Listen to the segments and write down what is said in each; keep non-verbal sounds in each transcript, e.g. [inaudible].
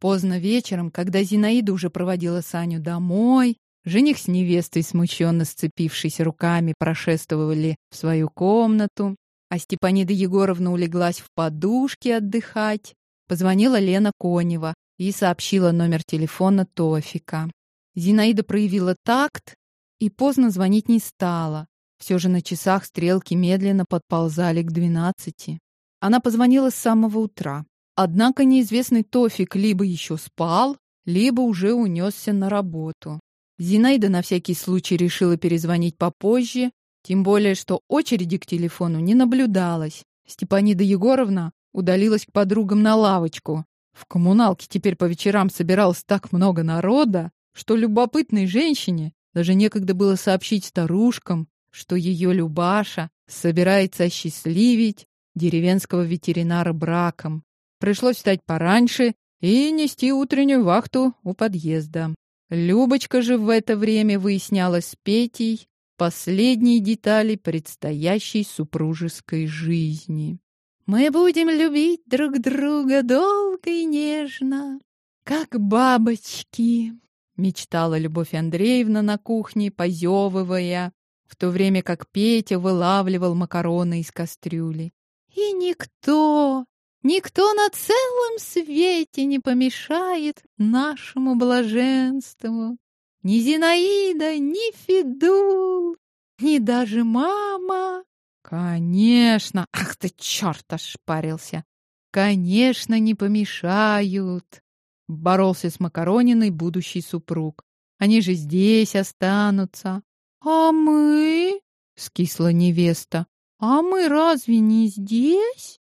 Поздно вечером, когда Зинаида уже проводила Саню домой, жених с невестой, смущенно сцепившись руками, прошествовали в свою комнату, а Степанида Егоровна улеглась в подушке отдыхать. Позвонила Лена Конева и сообщила номер телефона Тофика. Зинаида проявила такт и поздно звонить не стала. Все же на часах стрелки медленно подползали к двенадцати. Она позвонила с самого утра. Однако неизвестный Тофик либо еще спал, либо уже унесся на работу. Зинаида на всякий случай решила перезвонить попозже, тем более что очереди к телефону не наблюдалось. Степанида Егоровна удалилась к подругам на лавочку. В коммуналке теперь по вечерам собиралось так много народа, что любопытной женщине даже некогда было сообщить старушкам, что ее Любаша собирается осчастливить деревенского ветеринара браком. Пришлось встать пораньше и нести утреннюю вахту у подъезда. Любочка же в это время выясняла с Петей последние детали предстоящей супружеской жизни. «Мы будем любить друг друга долго и нежно, как бабочки», мечтала Любовь Андреевна на кухне, позевывая, в то время как Петя вылавливал макароны из кастрюли. «И никто, Никто на целом свете не помешает нашему блаженству. Ни Зинаида, ни Федул, ни даже мама. Конечно, ах ты черт ошпарился. Конечно, не помешают. Боролся с Макарониной будущий супруг. Они же здесь останутся. А мы? Скисла невеста. А мы разве не здесь?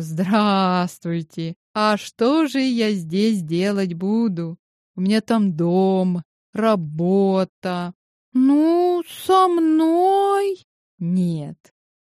Здравствуйте. А что же я здесь делать буду? У меня там дом, работа. Ну, со мной? Нет.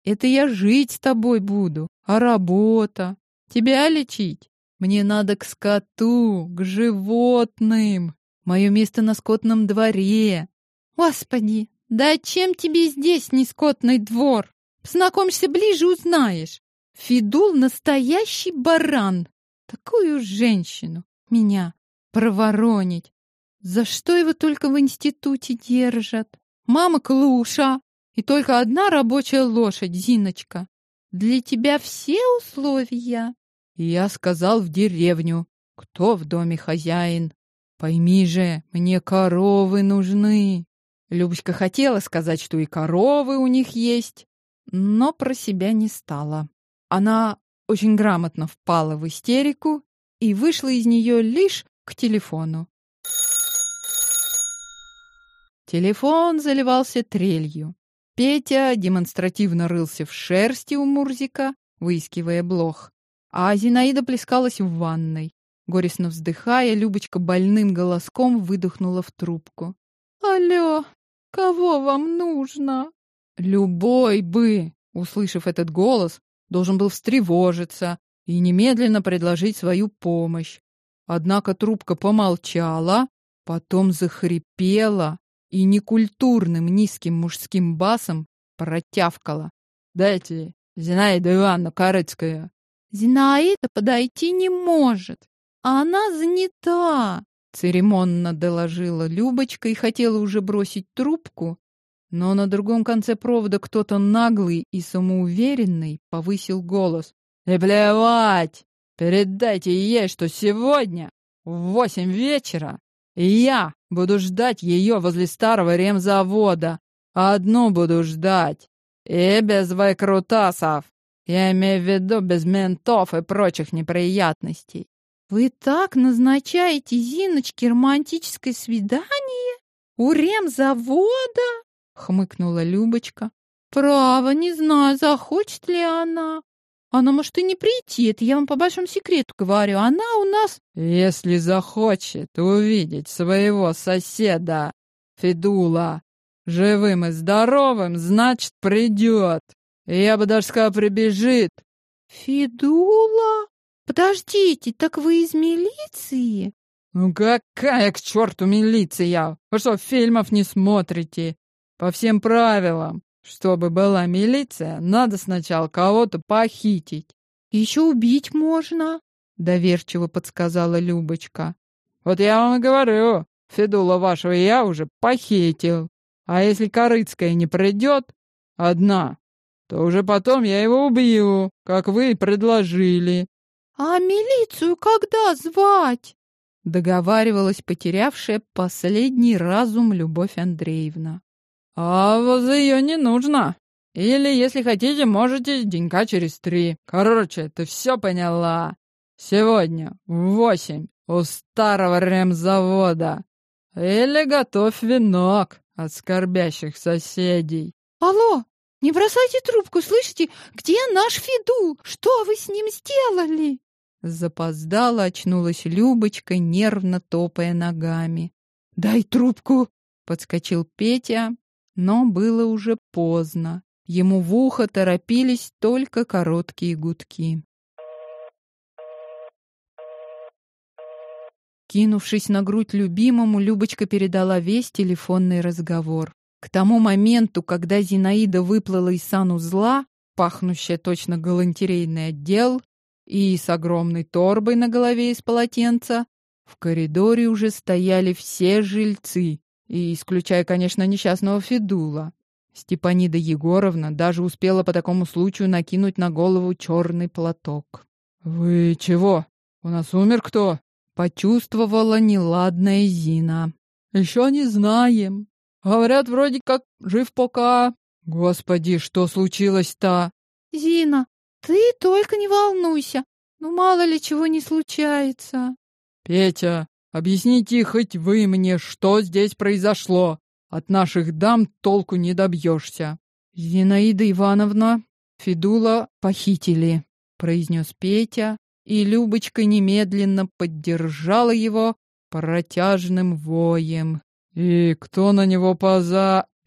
Это я жить с тобой буду, а работа тебя лечить. Мне надо к скоту, к животным. Мое место на скотном дворе. Господи, да чем тебе здесь не скотный двор? Знакомься ближе, узнаешь. Фидул настоящий баран. Такую женщину меня проворонить. За что его только в институте держат? Мама Клуша и только одна рабочая лошадь, Зиночка. Для тебя все условия. Я сказал в деревню. Кто в доме хозяин? Пойми же, мне коровы нужны. Любочка хотела сказать, что и коровы у них есть, но про себя не стала. Она очень грамотно впала в истерику и вышла из нее лишь к телефону. Телефон заливался трелью. Петя демонстративно рылся в шерсти у Мурзика, выискивая блох, а Зинаида плескалась в ванной. Горестно вздыхая, Любочка больным голоском выдохнула в трубку. «Алло, кого вам нужно?» «Любой бы!» Услышав этот голос, должен был встревожиться и немедленно предложить свою помощь. Однако трубка помолчала, потом захрипела и некультурным низким мужским басом протявкала. «Дайте, Зинаида Ивановна Корыцкая!» «Зинаида подойти не может, она занята!» Церемонно доложила Любочка и хотела уже бросить трубку, но на другом конце провода кто-то наглый и самоуверенный повысил голос. «И плевать! Передайте ей, что сегодня в восемь вечера я буду ждать ее возле старого ремзавода. Одну буду ждать. И без выкрутасов. Я имею в виду без ментов и прочих неприятностей. Вы так назначаете Зиночке романтическое свидание? У ремзавода? — хмыкнула Любочка. «Право, не знаю, захочет ли она. Она может и не прийти, это я вам по большому секрету говорю. Она у нас...» «Если захочет увидеть своего соседа, Федула, живым и здоровым, значит, придет. Я бы даже сказал, прибежит». «Федула? Подождите, так вы из милиции?» «Ну какая к черту милиция? Вы что, фильмов не смотрите? По всем правилам, чтобы была милиция, надо сначала кого-то похитить. Еще убить можно. доверчиво подсказала Любочка. Вот я вам и говорю, Федула вашего я уже похитил. А если Корыцкая не придет одна, то уже потом я его убью, как вы и предложили. А милицию когда звать? Договаривалась потерявшая последний разум Любовь Андреевна. А воз ее не нужно. Или, если хотите, можете денька через три. Короче, ты все поняла. Сегодня в восемь у старого ремзавода. Или готовь венок от скорбящих соседей. Алло, не бросайте трубку, слышите? Где наш Фидул? Что вы с ним сделали? Запоздала очнулась Любочка, нервно топая ногами. «Дай трубку!» — подскочил Петя, но было уже поздно. Ему в ухо торопились только короткие гудки. Кинувшись на грудь любимому, Любочка передала весь телефонный разговор. К тому моменту, когда Зинаида выплыла из санузла, пахнущая точно галантерейный отдел, и с огромной торбой на голове из полотенца, в коридоре уже стояли все жильцы, и исключая, конечно, несчастного Федула. Степанида Егоровна даже успела по такому случаю накинуть на голову черный платок. «Вы чего? У нас умер кто?» Почувствовала неладная Зина. «Еще не знаем. Говорят, вроде как жив пока. Господи, что случилось-то?» «Зина, ты только не волнуйся. Ну, мало ли чего не случается». «Петя, объясните хоть вы мне, что здесь произошло. От наших дам толку не добьешься». «Зинаида Ивановна, Федула похитили», — произнес Петя, и Любочка немедленно поддержала его протяжным воем. «И кто на него поза... [clears throat]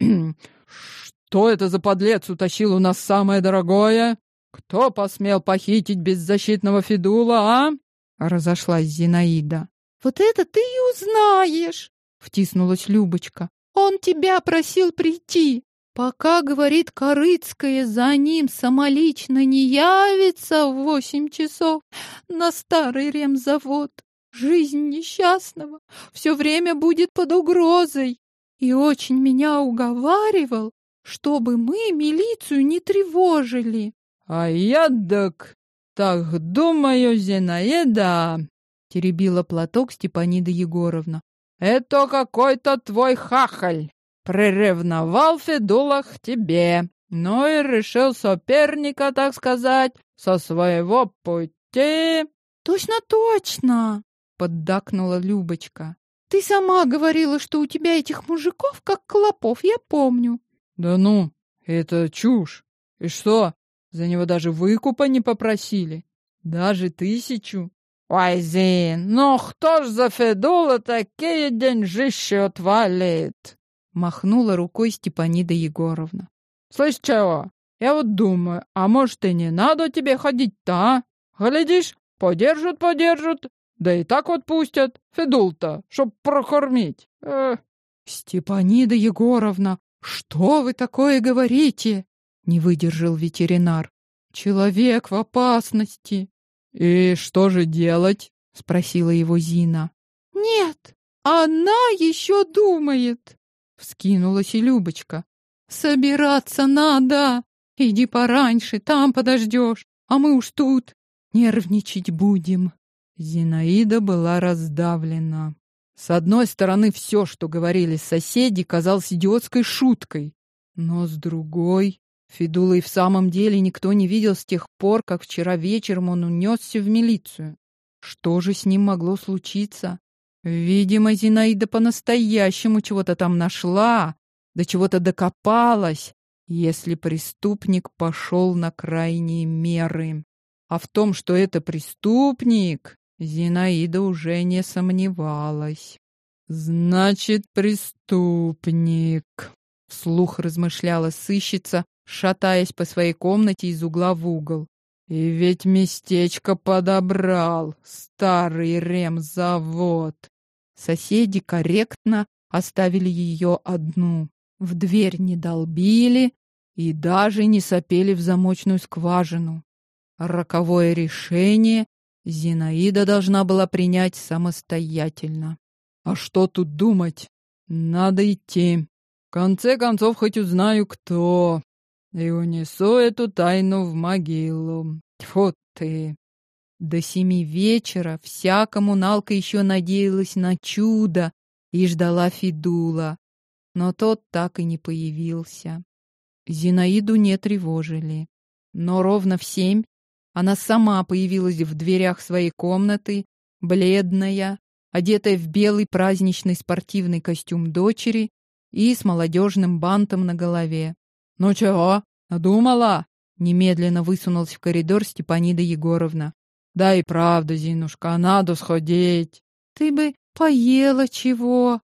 Что это за подлец утащил у нас самое дорогое? Кто посмел похитить беззащитного Федула, а?» Разошлась Зинаида. «Вот это ты и узнаешь!» Втиснулась Любочка. «Он тебя просил прийти. Пока, говорит Корыцкая, за ним самолично не явится в восемь часов на старый ремзавод. Жизнь несчастного все время будет под угрозой. И очень меня уговаривал, чтобы мы милицию не тревожили. А я так, так думаю, Зинаида, теребила платок Степанида Егоровна. Это какой-то твой хахаль. Приревновал Федула к тебе, ну и решил соперника, так сказать, со своего пути. Точно, точно, поддакнула Любочка. Ты сама говорила, что у тебя этих мужиков как клопов, я помню. Да ну, это чушь. И что, за него даже выкупа не попросили? Даже тысячу? Ой, Зин, ну кто ж за Федула такие деньжищи отвалит? Махнула рукой Степанида Егоровна. Слышь, чего? Я вот думаю, а может и не надо тебе ходить-то, а? Глядишь, подержат, подержат, да и так вот пустят. Федул-то, чтоб прокормить. Эх. Степанида Егоровна, что вы такое говорите? Не выдержал ветеринар. Человек в опасности. И что же делать? Спросила его Зина. Нет, она еще думает. Вскинулась и Любочка. Собираться надо. Иди пораньше, там подождешь, а мы уж тут нервничать будем. Зинаида была раздавлена. С одной стороны, все, что говорили соседи, казалось идиотской шуткой, но с другой, Федула и в самом деле никто не видел с тех пор, как вчера вечером он унесся в милицию. Что же с ним могло случиться? Видимо, Зинаида по-настоящему чего-то там нашла, до чего-то докопалась, если преступник пошел на крайние меры. А в том, что это преступник, Зинаида уже не сомневалась. «Значит, преступник», — вслух размышляла сыщица, шатаясь по своей комнате из угла в угол. «И ведь местечко подобрал, старый ремзавод. Соседи корректно оставили ее одну. В дверь не долбили и даже не сопели в замочную скважину. Роковое решение Зинаида должна была принять самостоятельно. А что тут думать? Надо идти. В конце концов, хоть узнаю, кто. И унесу эту тайну в могилу. Тьфу ты. До семи вечера вся коммуналка еще надеялась на чудо и ждала Фидула, но тот так и не появился. Зинаиду не тревожили, но ровно в семь она сама появилась в дверях своей комнаты, бледная, одетая в белый праздничный спортивный костюм дочери и с молодежным бантом на голове. «Ну чего, надумала?» Немедленно высунулась в коридор Степанида Егоровна. «Да и правда, Зинушка, надо сходить». «Ты бы поела чего?»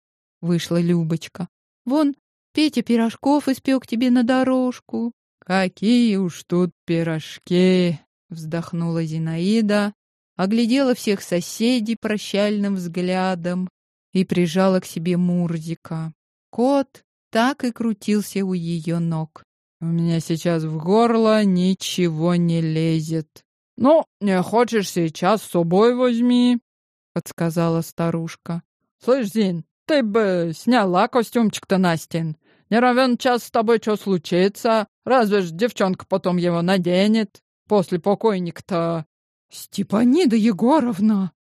Вышла Любочка. «Вон, Петя пирожков испек тебе на дорожку». «Какие уж тут пирожки!» Вздохнула Зинаида, оглядела всех соседей прощальным взглядом и прижала к себе Мурзика. Кот так и крутился у ее ног. «У меня сейчас в горло ничего не лезет». «Ну, не хочешь сейчас с собой возьми», — подсказала старушка. «Слышь, Зин, ты бы сняла костюмчик-то Настин. Не равен час с тобой что случится. Разве ж девчонка потом его наденет?» После покойника-то...» «Степанида Егоровна!»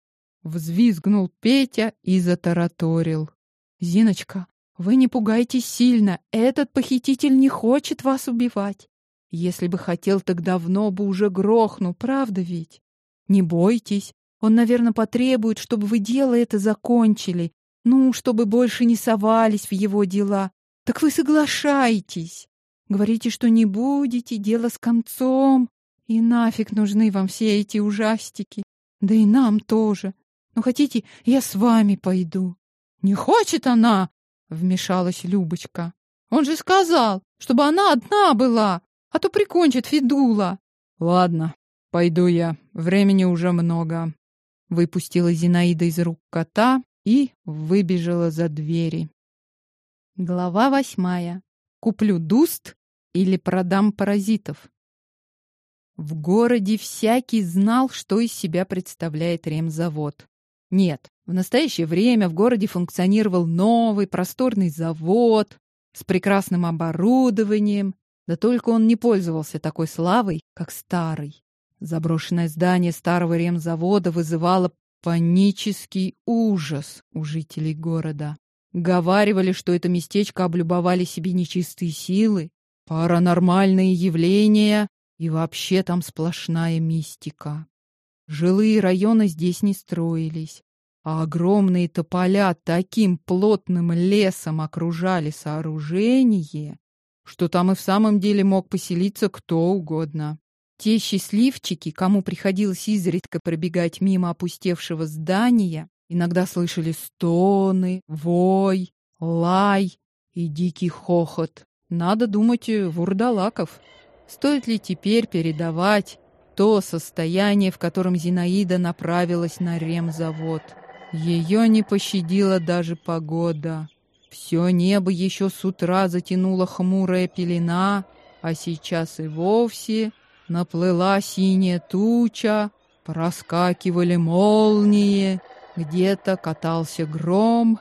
Взвизгнул Петя и затараторил. «Зиночка, вы не пугайтесь сильно. Этот похититель не хочет вас убивать. Если бы хотел, так давно бы уже грохнул, правда ведь? Не бойтесь. Он, наверное, потребует, чтобы вы дело это закончили. Ну, чтобы больше не совались в его дела. Так вы соглашайтесь. Говорите, что не будете, дело с концом. И нафиг нужны вам все эти ужастики. Да и нам тоже. Ну, хотите, я с вами пойду? Не хочет она, вмешалась Любочка. Он же сказал, чтобы она одна была, а то прикончит Федула. Ладно, пойду я. Времени уже много. Выпустила Зинаида из рук кота и выбежала за двери. Глава восьмая. Куплю дуст или продам паразитов. В городе всякий знал, что из себя представляет ремзавод. Нет, в настоящее время в городе функционировал новый просторный завод с прекрасным оборудованием, да только он не пользовался такой славой, как старый. Заброшенное здание старого ремзавода вызывало панический ужас у жителей города. Говаривали, что это местечко облюбовали себе нечистые силы, паранормальные явления и вообще там сплошная мистика. Жилые районы здесь не строились, а огромные тополя таким плотным лесом окружали сооружение, что там и в самом деле мог поселиться кто угодно. Те счастливчики, кому приходилось изредка пробегать мимо опустевшего здания, иногда слышали стоны, вой, лай и дикий хохот. Надо думать, вурдалаков. Стоит ли теперь передавать то состояние, в котором Зинаида направилась на ремзавод? Ее не пощадила даже погода. Все небо еще с утра затянула хмурая пелена, а сейчас и вовсе наплыла синяя туча, проскакивали молнии, где-то катался гром.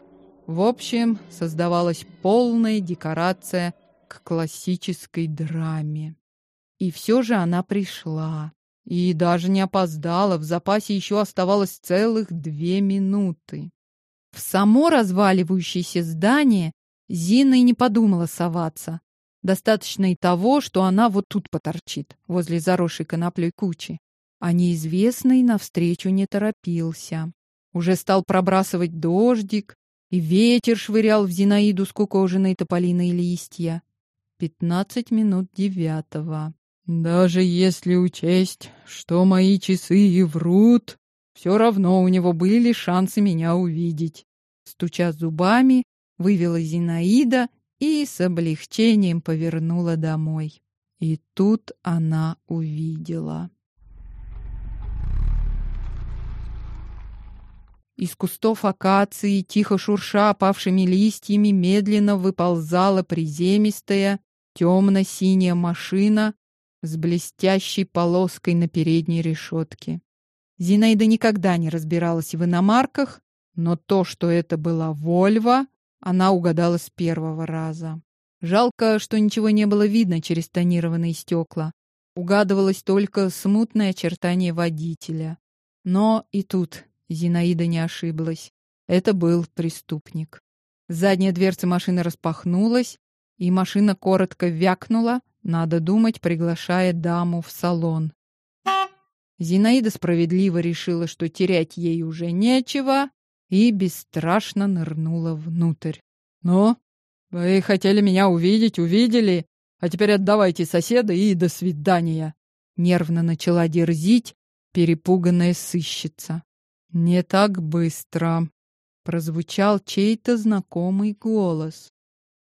В общем, создавалась полная декорация к классической драме. И все же она пришла. И даже не опоздала, в запасе еще оставалось целых две минуты. В само разваливающееся здание Зина и не подумала соваться. Достаточно и того, что она вот тут поторчит, возле заросшей коноплей кучи. А неизвестный навстречу не торопился. Уже стал пробрасывать дождик, и ветер швырял в Зинаиду скукоженные тополиные листья. Пятнадцать минут девятого. Даже если учесть, что мои часы и врут, все равно у него были шансы меня увидеть. Стуча зубами, вывела Зинаида и с облегчением повернула домой. И тут она увидела. Из кустов акации, тихо шурша опавшими листьями, медленно выползала приземистая темно-синяя машина с блестящей полоской на передней решетке. Зинаида никогда не разбиралась в иномарках, но то, что это была Вольва, она угадала с первого раза. Жалко, что ничего не было видно через тонированные стекла. Угадывалось только смутное очертание водителя. Но и тут Зинаида не ошиблась. Это был преступник. Задняя дверца машины распахнулась, и машина коротко вякнула, надо думать, приглашая даму в салон. Зинаида справедливо решила, что терять ей уже нечего, и бесстрашно нырнула внутрь. «Ну, вы хотели меня увидеть, увидели, а теперь отдавайте соседа и до свидания!» Нервно начала дерзить перепуганная сыщица. «Не так быстро!» Прозвучал чей-то знакомый голос.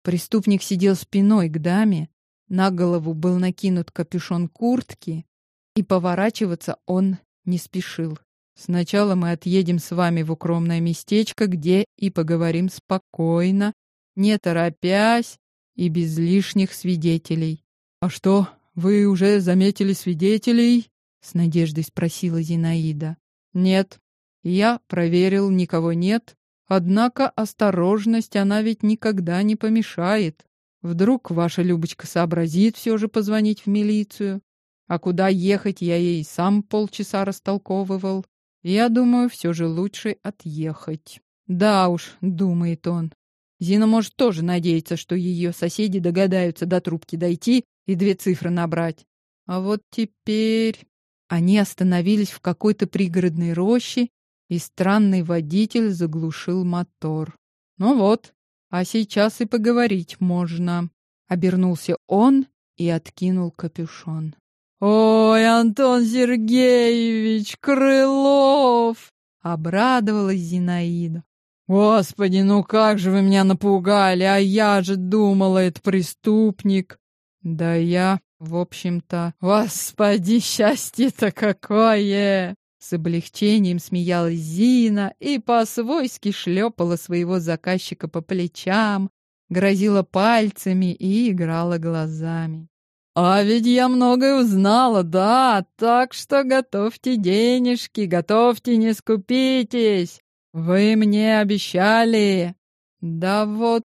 Преступник сидел спиной к даме, на голову был накинут капюшон куртки, и поворачиваться он не спешил. Сначала мы отъедем с вами в укромное местечко, где и поговорим спокойно, не торопясь и без лишних свидетелей. А что, вы уже заметили свидетелей? с надеждой спросила Зинаида. Нет. Я проверил, никого нет. Однако осторожность она ведь никогда не помешает. Вдруг ваша Любочка сообразит все же позвонить в милицию. А куда ехать, я ей сам полчаса растолковывал. Я думаю, все же лучше отъехать. Да уж, думает он. Зина может тоже надеяться, что ее соседи догадаются до трубки дойти и две цифры набрать. А вот теперь они остановились в какой-то пригородной роще, и странный водитель заглушил мотор. Ну вот, а сейчас и поговорить можно. Обернулся он и откинул капюшон. «Ой, Антон Сергеевич, Крылов!» — обрадовалась Зинаида. «Господи, ну как же вы меня напугали, а я же думала, это преступник!» «Да я, в общем-то...» «Господи, счастье-то какое!» С облегчением смеялась Зина и по-свойски шлепала своего заказчика по плечам, грозила пальцами и играла глазами. «А ведь я многое узнала, да, так что готовьте денежки, готовьте, не скупитесь. Вы мне обещали». «Да вот,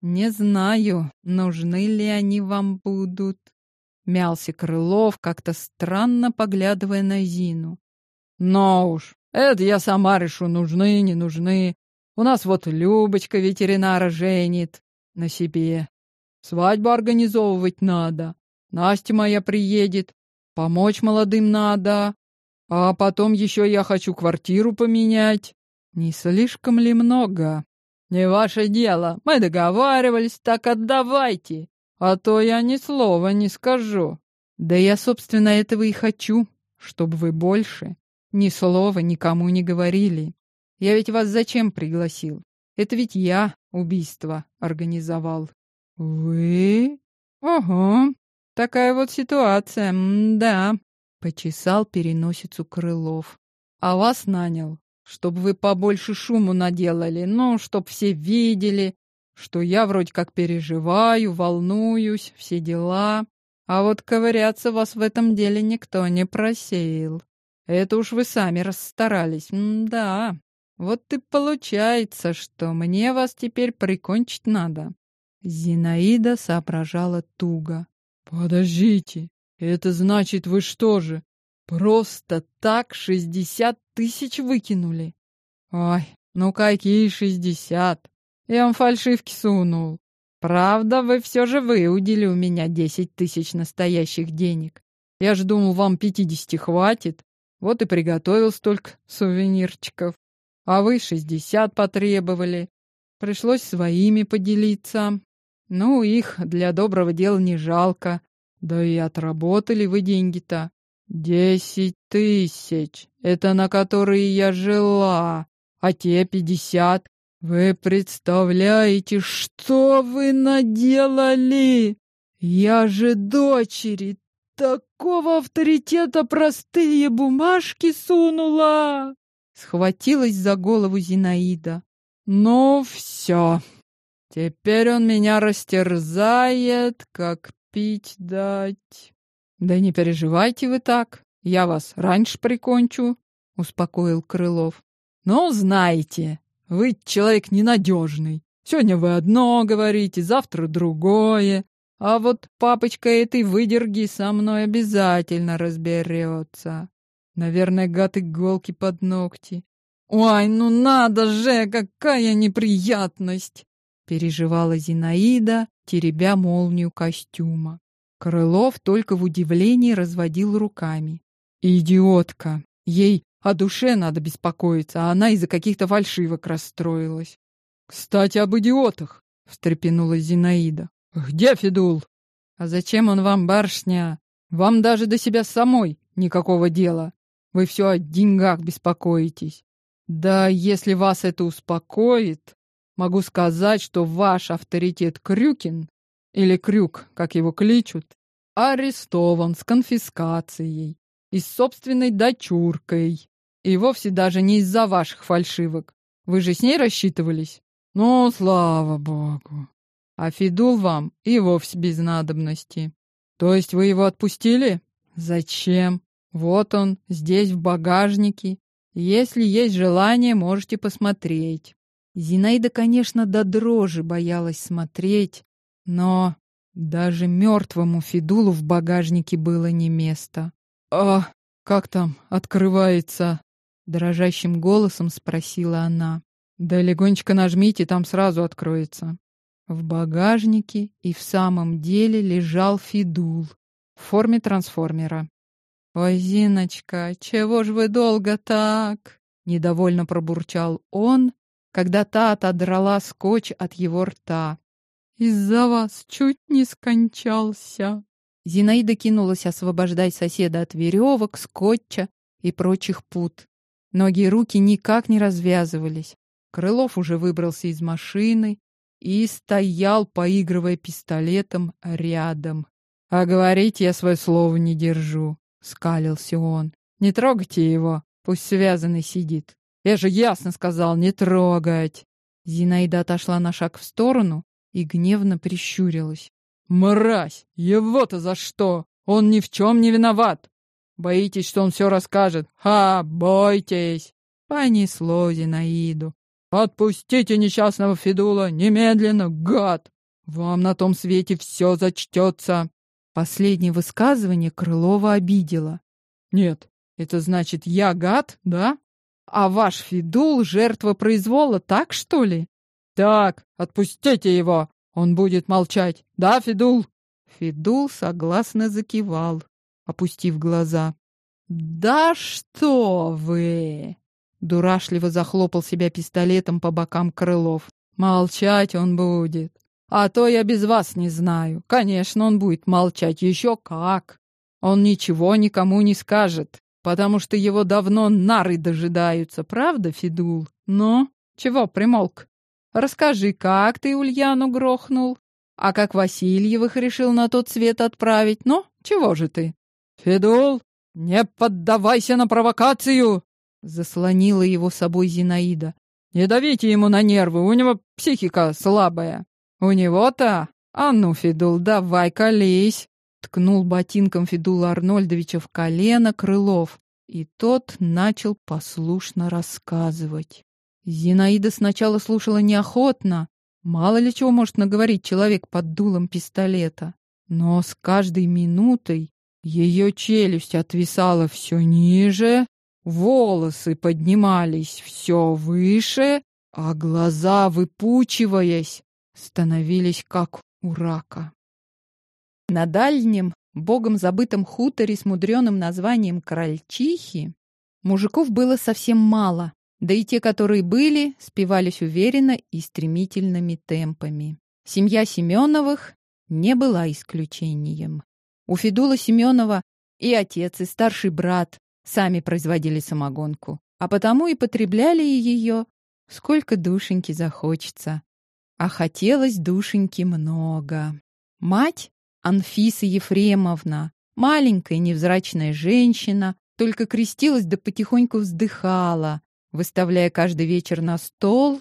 не знаю, нужны ли они вам будут». Мялся Крылов, как-то странно поглядывая на Зину. Но уж, это я сама решу, нужны, не нужны. У нас вот Любочка ветеринара женит на себе. Свадьбу организовывать надо. Настя моя приедет. Помочь молодым надо. А потом еще я хочу квартиру поменять. Не слишком ли много? Не ваше дело. Мы договаривались, так отдавайте. А то я ни слова не скажу. Да я, собственно, этого и хочу, чтобы вы больше ни слова никому не говорили. Я ведь вас зачем пригласил? Это ведь я убийство организовал. Вы? Ого. Такая вот ситуация. М да. Почесал переносицу Крылов. А вас нанял, чтобы вы побольше шуму наделали, ну, чтоб все видели, что я вроде как переживаю, волнуюсь, все дела. А вот ковыряться вас в этом деле никто не просеял. Это уж вы сами расстарались. М да. Вот и получается, что мне вас теперь прикончить надо. Зинаида соображала туго. Подождите, это значит, вы что же, просто так шестьдесят тысяч выкинули? Ой, ну какие шестьдесят? Я вам фальшивки сунул. Правда, вы все же выудили у меня десять тысяч настоящих денег. Я же думал, вам пятидесяти хватит. Вот и приготовил столько сувенирчиков. А вы шестьдесят потребовали. Пришлось своими поделиться. Ну, их для доброго дела не жалко. Да и отработали вы деньги-то. Десять тысяч. Это на которые я жила. А те пятьдесят. Вы представляете, что вы наделали? Я же дочери такого авторитета простые бумажки сунула!» Схватилась за голову Зинаида. «Ну все, теперь он меня растерзает, как пить дать. Да не переживайте вы так, я вас раньше прикончу. — успокоил Крылов. «Ну, знаете, вы человек ненадежный. Сегодня вы одно говорите, завтра другое. А вот папочка этой выдерги со мной обязательно разберется. Наверное, гад иголки под ногти. Ой, ну надо же, какая неприятность! Переживала Зинаида, теребя молнию костюма. Крылов только в удивлении разводил руками. «Идиотка! Ей о душе надо беспокоиться, а она из-за каких-то фальшивок расстроилась». «Кстати, об идиотах!» — встрепенулась Зинаида. «Где Федул?» «А зачем он вам, барышня? Вам даже до себя самой никакого дела. Вы все о деньгах беспокоитесь. Да если вас это успокоит, могу сказать, что ваш авторитет Крюкин, или Крюк, как его кличут, арестован с конфискацией и с собственной дочуркой. И вовсе даже не из-за ваших фальшивок. Вы же с ней рассчитывались? Ну, слава богу. А Фидул вам и вовсе без надобности. То есть вы его отпустили? Зачем? Вот он, здесь в багажнике. Если есть желание, можете посмотреть. Зинаида, конечно, до дрожи боялась смотреть, но даже мертвому Фидулу в багажнике было не место. «А как там открывается?» Дрожащим голосом спросила она. «Да легонечко нажмите, там сразу откроется». В багажнике и в самом деле лежал Фидул в форме трансформера. «Ой, Зиночка, чего ж вы долго так?» — недовольно пробурчал он, когда та отодрала скотч от его рта. «Из-за вас чуть не скончался». Зинаида кинулась освобождать соседа от веревок, скотча и прочих пут. Ноги и руки никак не развязывались. Крылов уже выбрался из машины и стоял, поигрывая пистолетом, рядом. «А говорить я свое слово не держу», — скалился он. «Не трогайте его, пусть связанный сидит. Я же ясно сказал, не трогать!» Зинаида отошла на шаг в сторону и гневно прищурилась. «Мразь! Его-то за что? Он ни в чем не виноват! Боитесь, что он все расскажет? Ха, бойтесь!» Понесло Зинаиду. «Отпустите несчастного Федула немедленно, гад! Вам на том свете все зачтется!» Последнее высказывание Крылова обидело. Нет, это значит, я гад, да? А ваш Фидул — жертва произвола, так что ли? Так, отпустите его, он будет молчать. Да, Фидул? Фидул согласно закивал, опустив глаза. Да что вы! Дурашливо захлопал себя пистолетом по бокам Крылов. Молчать он будет. А то я без вас не знаю. Конечно, он будет молчать. Еще как. Он ничего никому не скажет, потому что его давно нары дожидаются. Правда, Федул? Ну, чего примолк? Расскажи, как ты Ульяну грохнул? А как Васильевых решил на тот свет отправить? Ну, чего же ты? Федул, не поддавайся на провокацию! Заслонила его собой Зинаида. Не давите ему на нервы, у него психика слабая. «У него-то? А ну, Федул, давай колись!» Ткнул ботинком Федула Арнольдовича в колено Крылов, и тот начал послушно рассказывать. Зинаида сначала слушала неохотно, мало ли чего может наговорить человек под дулом пистолета, но с каждой минутой ее челюсть отвисала все ниже, волосы поднимались все выше, а глаза, выпучиваясь, становились как у рака. На дальнем, богом забытом хуторе с мудреным названием Крольчихи мужиков было совсем мало, да и те, которые были, спивались уверенно и стремительными темпами. Семья Семеновых не была исключением. У Федула Семенова и отец, и старший брат сами производили самогонку, а потому и потребляли ее, сколько душеньки захочется. А хотелось душеньки много. Мать, Анфиса Ефремовна, маленькая невзрачная женщина, только крестилась да потихоньку вздыхала, выставляя каждый вечер на стол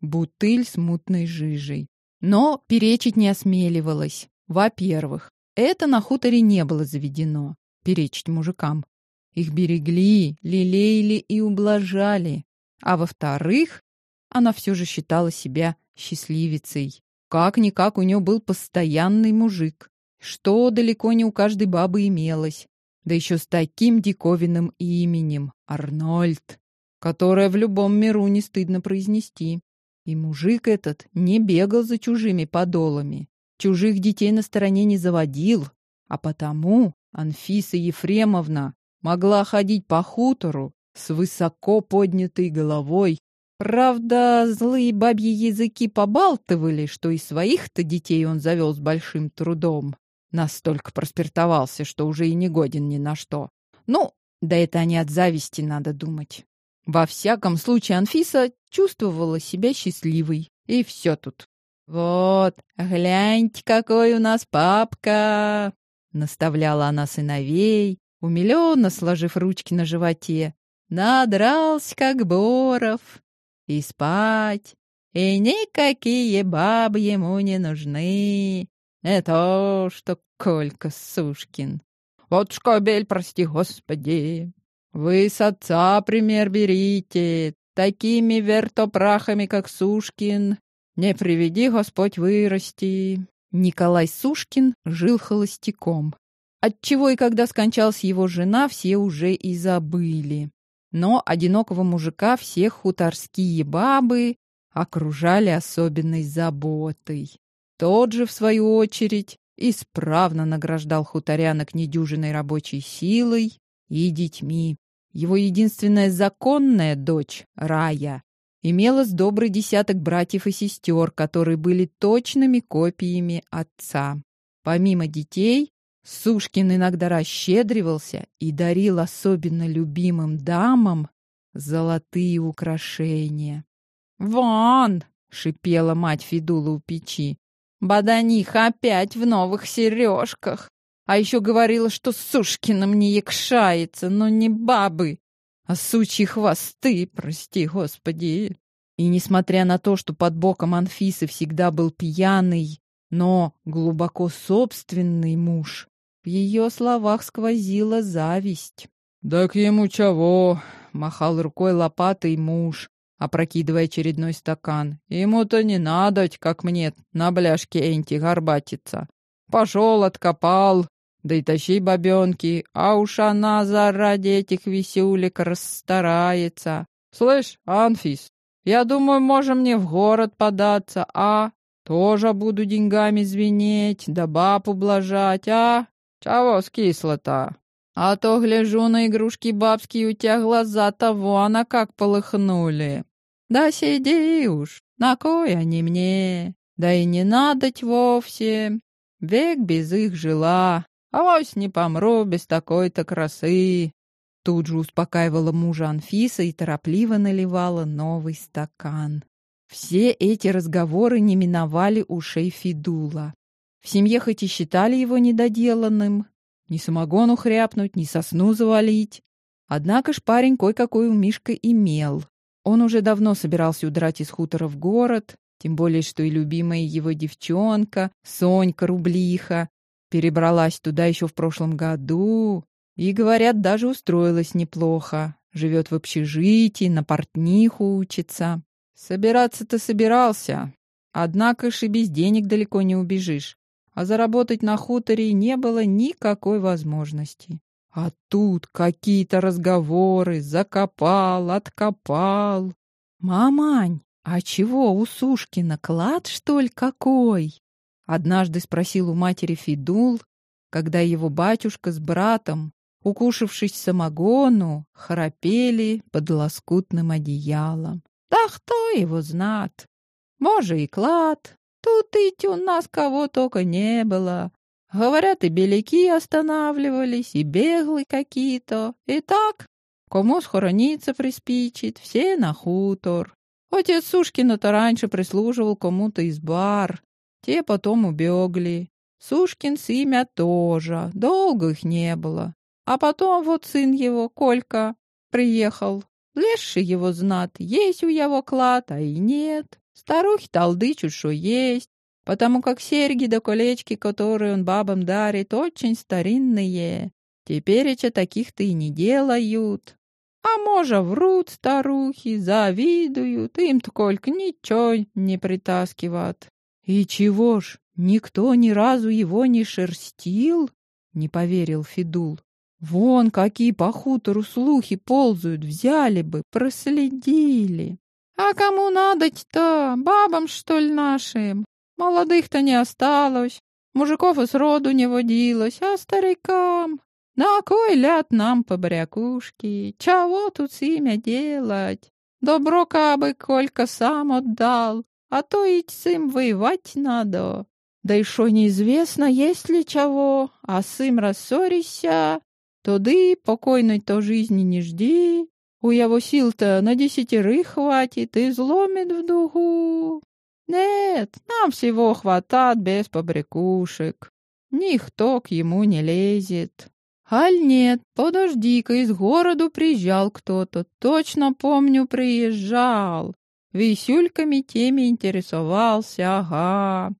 бутыль с мутной жижей. Но перечить не осмеливалась. Во-первых, это на хуторе не было заведено, перечить мужикам. Их берегли, лелеяли и ублажали. А во-вторых, она все же считала себя счастливицей. Как-никак у нее был постоянный мужик, что далеко не у каждой бабы имелось. Да еще с таким диковинным именем — Арнольд, которое в любом миру не стыдно произнести. И мужик этот не бегал за чужими подолами, чужих детей на стороне не заводил, а потому Анфиса Ефремовна могла ходить по хутору с высоко поднятой головой. Правда, злые бабьи языки побалтывали, что и своих-то детей он завел с большим трудом. Настолько проспиртовался, что уже и не годен ни на что. Ну, да это не от зависти надо думать. Во всяком случае, Анфиса чувствовала себя счастливой. И все тут. «Вот, гляньте, какой у нас папка!» Наставляла она сыновей, умиленно сложив ручки на животе. Надрался, как боров. И спать. И никакие бабы ему не нужны. Не то, что Колька Сушкин. Вот шкобель, прости господи. Вы с отца пример берите. Такими вертопрахами, как Сушкин, не приведи Господь вырасти. Николай Сушкин жил холостяком. Отчего и когда скончалась его жена, все уже и забыли. Но одинокого мужика всех хуторские бабы окружали особенной заботой. Тот же, в свою очередь, исправно награждал хуторянок недюжиной рабочей силой и детьми. Его единственная законная дочь, Рая, имела с добрый десяток братьев и сестер, которые были точными копиями отца. Помимо детей, Сушкин иногда расщедривался и дарил особенно любимым дамам золотые украшения. «Вон!» — шипела мать Федула у печи. «Баданиха опять в новых сережках!» А еще говорила, что с Сушкиным не якшается, но не бабы, а сучьи хвосты, прости господи. И несмотря на то, что под боком Анфисы всегда был пьяный, но глубоко собственный муж, в ее словах сквозила зависть. «Да к ему чего?» — махал рукой лопатой муж, опрокидывая очередной стакан. «Ему-то не надо, как мне, на бляшке Энти горбатиться. Пошел, откопал, да и тащи бабенки, а уж она заради этих висюлек расстарается. Слышь, Анфис, я думаю, можем мне в город податься, а? Тоже буду деньгами звенеть, да баб ублажать, а? Чего скисло-то? А то, гляжу, на игрушки бабские у тебя глаза-то вон, а как полыхнули. Да сиди уж, на кой они мне? Да и не надоть вовсе. Век без их жила, Авось не помру без такой-то красы. Тут же успокаивала мужа Анфиса и торопливо наливала новый стакан. Все эти разговоры не миновали ушей Фидула. В семье хоть и считали его недоделанным, ни самогону хряпнуть, ни сосну завалить. Однако ж парень кое-какой у Мишка имел. Он уже давно собирался удрать из хутора в город, тем более, что и любимая его девчонка, Сонька Рублиха, Перебралась туда еще в прошлом году и, говорят, даже устроилась неплохо. Живет в общежитии, на портниху учится. Собираться-то собирался. Однако ж и без денег далеко не убежишь. А заработать на хуторе не было никакой возможности. А тут какие-то разговоры, закопал, откопал. «Мамань, а чего у Сушкина клад, что ли, какой?» Однажды спросил у матери Фидул, когда его батюшка с братом, укушавшись самогону, храпели под лоскутным одеялом. Да кто его знает? Може и клад. Тут идти у нас кого только не было. Говорят, и беляки останавливались, и беглые какие-то. И так, кому схорониться приспичит, все на хутор. Отец Сушкина-то раньше прислуживал кому-то из бар, те потом убегли. Сушкин с имя тоже. Долго их не было. А потом вот сын его, Колька, приехал. Леший его знат, есть у его клад, а и нет. Старухи толдычут, что есть, потому как серьги да колечки, которые он бабам дарит, очень старинные. Тепереча таких-то и не делают. А може, врут старухи, завидуют, им только ничего не притаскивают. И чего ж, никто ни разу его не шерстил? Не поверил Федул. Вон какие по хутору слухи ползают, взяли бы, проследили. А кому надо-то? Бабам, что ли, нашим? Молодых-то не осталось, мужиков и сроду не водилось, а старикам? На кой ляд нам по брякушке? Чего тут с имя делать? Добро кабы колька сам отдал, а то и с им воевать надо. Да и шо неизвестно, есть ли чего, а с им рассорися, Туды покойной-то жизни не жди. У его сил-то на десятерых хватит и зломит в дугу. Нет, нам всего хватает без побрякушек. Никто к ему не лезет. Аль нет, подожди-ка, из городу приезжал кто-то. Точно помню, приезжал. Висюльками теми интересовался, ага.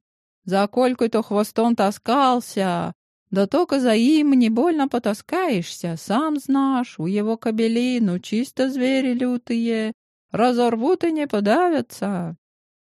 За колькой-то хвостом таскался, да только за им не больно потаскаешься, сам знаешь, у его кобели, ну чисто звери лютые, разорвут и не подавятся.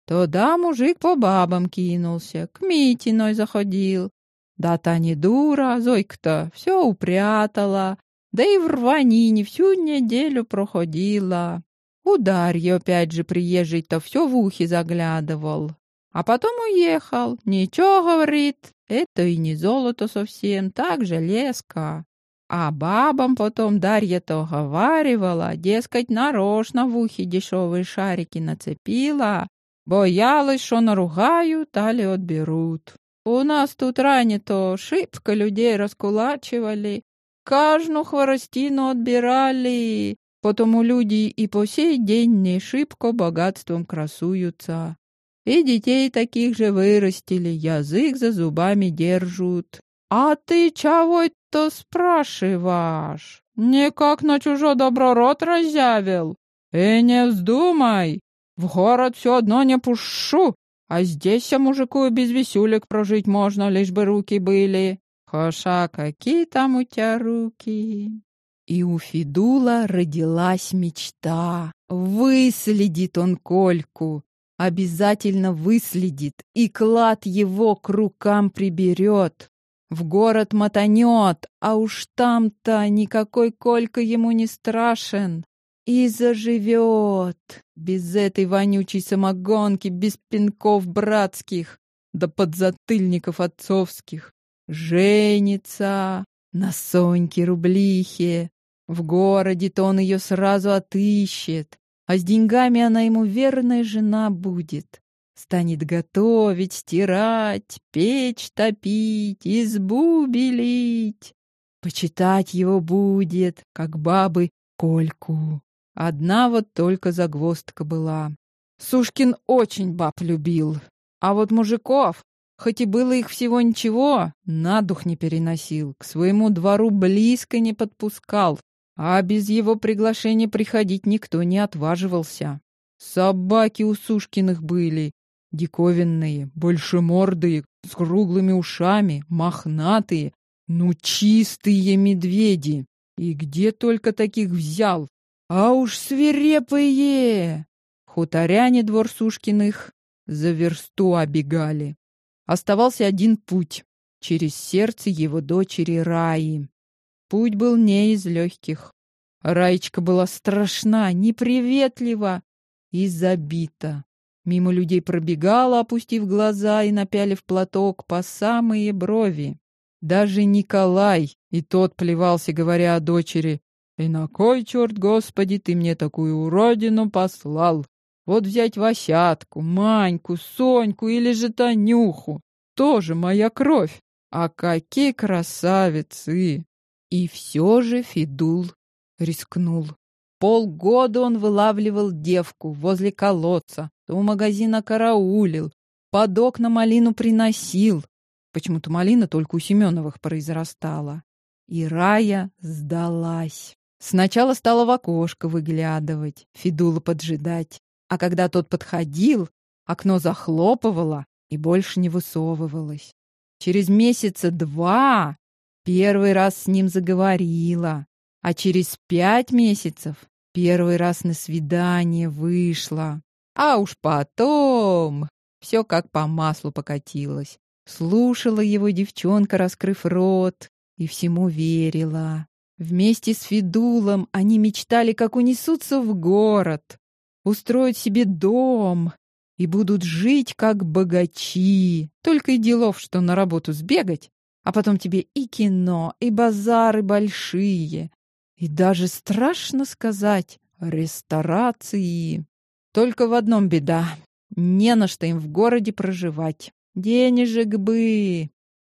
Тогда мужик по бабам кинулся, к Митиной заходил. Да та не дура, Зойка-то все упрятала, да и в рванине всю неделю проходила. У Дарьи опять же приезжий-то все в ухи заглядывал. А потом уехал. Ничего, говорит, это и не золото совсем, так же леска. А бабам потом Дарья-то говаривала, дескать, нарочно в ухе дешевые шарики нацепила. Боялась, что наругают, али отберут. У нас тут ранее-то шибко людей раскулачивали, каждую хворостину отбирали, потому люди и по сей день не шибко богатством красуются. И детей таких же вырастили, язык за зубами держут. А ты чего это спрашиваешь? Никак на чужой добро рот разъявил. И не вздумай, в город все одно не пушу, а здесь мужику без висюлек прожить можно, лишь бы руки были. Хоша, какие там у тебя руки? И у Фидула родилась мечта. Выследит он Кольку, обязательно выследит и клад его к рукам приберет. В город мотанет, а уж там-то никакой Колька ему не страшен. И заживет без этой вонючей самогонки, без пинков братских, да подзатыльников отцовских. Женится на Соньке Рублихе. В городе-то он ее сразу отыщет, а с деньгами она ему верная жена будет. Станет готовить, стирать, печь топить, избу белить. Почитать его будет, как бабы, Кольку. Одна вот только загвоздка была. Сушкин очень баб любил, а вот мужиков, хоть и было их всего ничего, на дух не переносил, к своему двору близко не подпускал, а без его приглашения приходить никто не отваживался. Собаки у Сушкиных были, диковинные, большемордые, с круглыми ушами, мохнатые, ну чистые медведи. И где только таких взял? А уж свирепые! Хуторяне двор Сушкиных за версту обегали. Оставался один путь — через сердце его дочери Раи. Путь был не из легких. Раечка была страшна, неприветлива и забита. Мимо людей пробегала, опустив глаза и напялив платок по самые брови. Даже Николай и тот плевался, говоря о дочери. «И на кой черт, Господи, ты мне такую уродину послал? Вот взять Васятку, Маньку, Соньку или же Танюху. Тоже моя кровь. А какие красавицы! И все же Фидул рискнул. Полгода он вылавливал девку возле колодца, у магазина караулил, под окна малину приносил. Почему-то малина только у Семеновых произрастала. И Рая сдалась. Сначала стала в окошко выглядывать, Фидула поджидать. А когда тот подходил, окно захлопывало и больше не высовывалось. Через месяца два первый раз с ним заговорила, а через пять месяцев первый раз на свидание вышла. А уж потом все как по маслу покатилось. Слушала его девчонка, раскрыв рот, и всему верила. Вместе с Федулом они мечтали, как унесутся в город, устроить себе дом и будут жить как богачи. Только и делов, что на работу сбегать, а потом тебе и кино, и базары большие, и даже страшно сказать, ресторации. Только в одном беда. Не на что им в городе проживать. Денежек бы.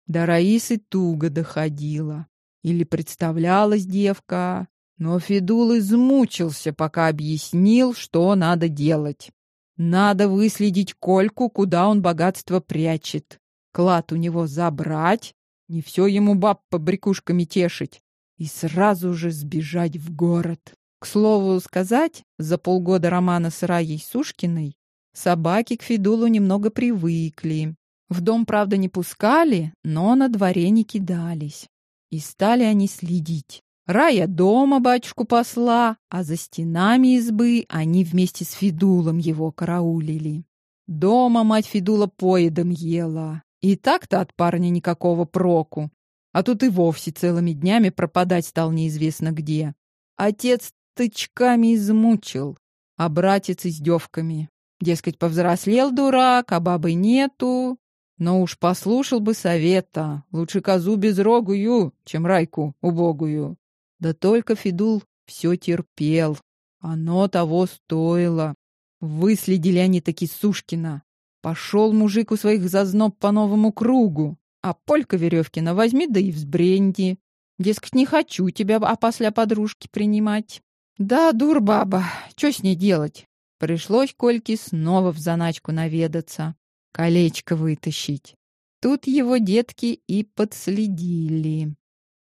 До Раисы туго доходила. Или представлялась девка. Но Федул измучился, пока объяснил, что надо делать. Надо выследить Кольку, куда он богатство прячет. Клад у него забрать, не все ему баб по брякушками тешить, и сразу же сбежать в город. К слову сказать, за полгода романа с Раей Сушкиной собаки к Федулу немного привыкли. В дом, правда, не пускали, но на дворе не кидались. И стали они следить. Рая дома батюшку посла, а за стенами избы они вместе с Федулом его караулили. Дома мать Федула поедом ела. И так-то от парня никакого проку. А тут и вовсе целыми днями пропадать стал неизвестно где. Отец тычками измучил, а братец издевками. Дескать, повзрослел дурак, а бабы нету. Но уж послушал бы совета. Лучше козу безрогую, чем райку убогую. Да только Федул все терпел. Оно того стоило. Выследили они таки Сушкина. Пошел мужик у своих зазноб по новому кругу. А Полька Веревкина возьми да и взбренди. Дескать, не хочу тебя а после подружки принимать. Да, дур баба, что с ней делать? Пришлось Кольке снова в заначку наведаться, колечко вытащить. Тут его детки и подследили.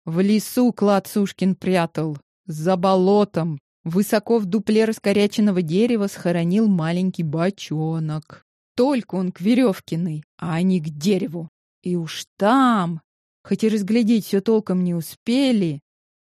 В лесу клад Сушкин прятал, за болотом, высоко в дупле раскоряченного дерева схоронил маленький бочонок. Только он к Веревкиной, а не к дереву. И уж там, хоть и разглядеть все толком не успели,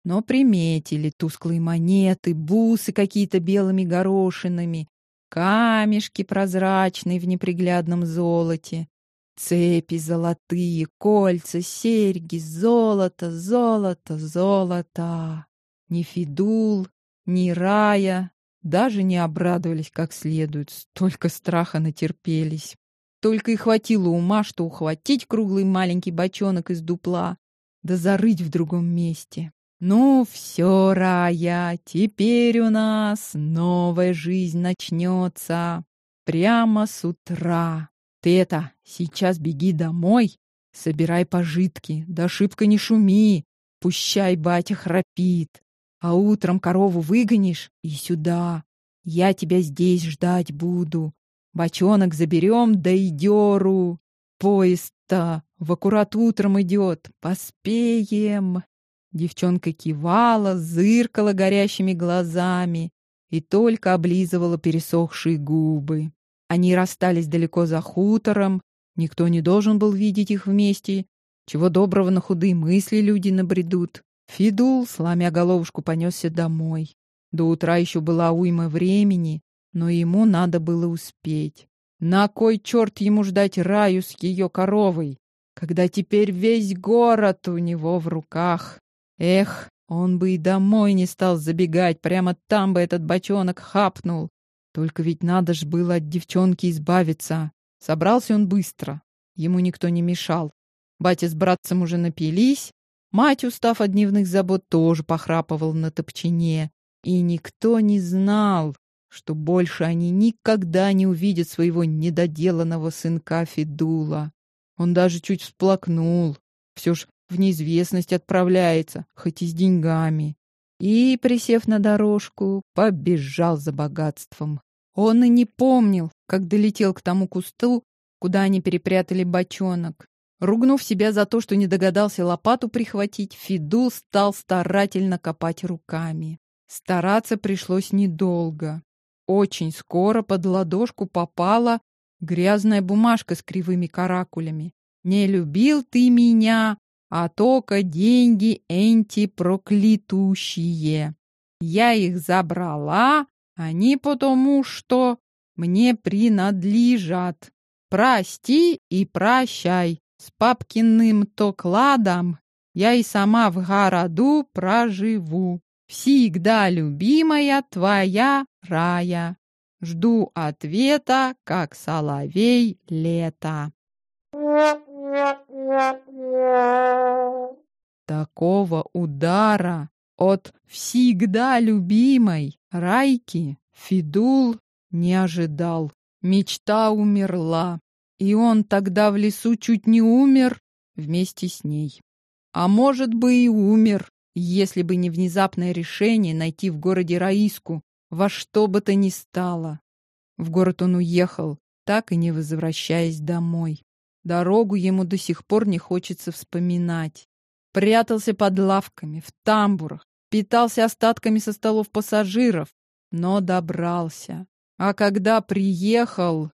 но приметили тусклые монеты, бусы какие-то белыми горошинами, камешки прозрачные в неприглядном золоте, Цепи золотые, кольца, серьги, золото, золото, золото. Ни Фидул, ни Рая даже не обрадовались как следует, столько страха натерпелись. Только и хватило ума, что ухватить круглый маленький бочонок из дупла, да зарыть в другом месте. Ну все, Рая, теперь у нас новая жизнь начнется прямо с утра. Ты это, сейчас беги домой, собирай пожитки, да шибко не шуми, пущай батя храпит. А утром корову выгонишь и сюда. Я тебя здесь ждать буду. Бочонок заберем, да и дёру. Поезд-то в аккурат утром идет. Поспеем. Девчонка кивала, зыркала горящими глазами и только облизывала пересохшие губы. Они расстались далеко за хутором, никто не должен был видеть их вместе. Чего доброго на худые мысли люди набредут. Фидул, сломя головушку, понесся домой. До утра еще была уйма времени, но ему надо было успеть. На кой черт ему ждать раю с ее коровой, когда теперь весь город у него в руках? Эх, он бы и домой не стал забегать, прямо там бы этот бочонок хапнул. Только ведь надо ж было от девчонки избавиться. Собрался он быстро. Ему никто не мешал. Батя с братцем уже напились. Мать, устав от дневных забот, тоже похрапывал на топчине. И никто не знал, что больше они никогда не увидят своего недоделанного сынка Федула. Он даже чуть всплакнул. Все ж в неизвестность отправляется, хоть и с деньгами и, присев на дорожку, побежал за богатством. Он и не помнил, как долетел к тому кусту, куда они перепрятали бочонок. Ругнув себя за то, что не догадался лопату прихватить, Фидул стал старательно копать руками. Стараться пришлось недолго. Очень скоро под ладошку попала грязная бумажка с кривыми каракулями. «Не любил ты меня, а только деньги антипроклятущие. Я их забрала, они потому что мне принадлежат. Прости и прощай. С папкиным-то кладом я и сама в городу проживу. Всегда любимая твоя Рая. Жду ответа, как соловей лето. Такого удара от всегда любимой Райки Фидул не ожидал. Мечта умерла, и он тогда в лесу чуть не умер вместе с ней. А может бы и умер, если бы не внезапное решение найти в городе Раиску во что бы то ни стало. В город он уехал, так и не возвращаясь домой. Дорогу ему до сих пор не хочется вспоминать. Прятался под лавками, в тамбурах, питался остатками со столов пассажиров, но добрался. А когда приехал,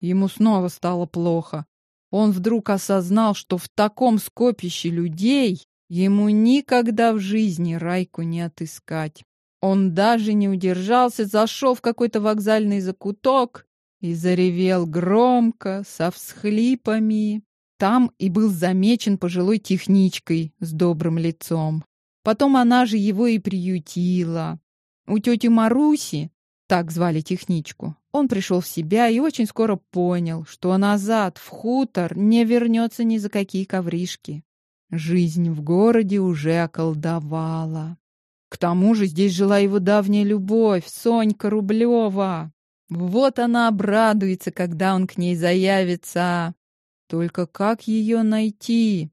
ему снова стало плохо. Он вдруг осознал, что в таком скопище людей ему никогда в жизни Райку не отыскать. Он даже не удержался, зашел в какой-то вокзальный закуток и заревел громко, со всхлипами. Там и был замечен пожилой техничкой с добрым лицом. Потом она же его и приютила. У тети Маруси, так звали техничку, он пришел в себя и очень скоро понял, что назад в хутор не вернется ни за какие ковришки. Жизнь в городе уже околдовала. К тому же здесь жила его давняя любовь, Сонька Рублева. Вот она обрадуется, когда он к ней заявится. Только как ее найти?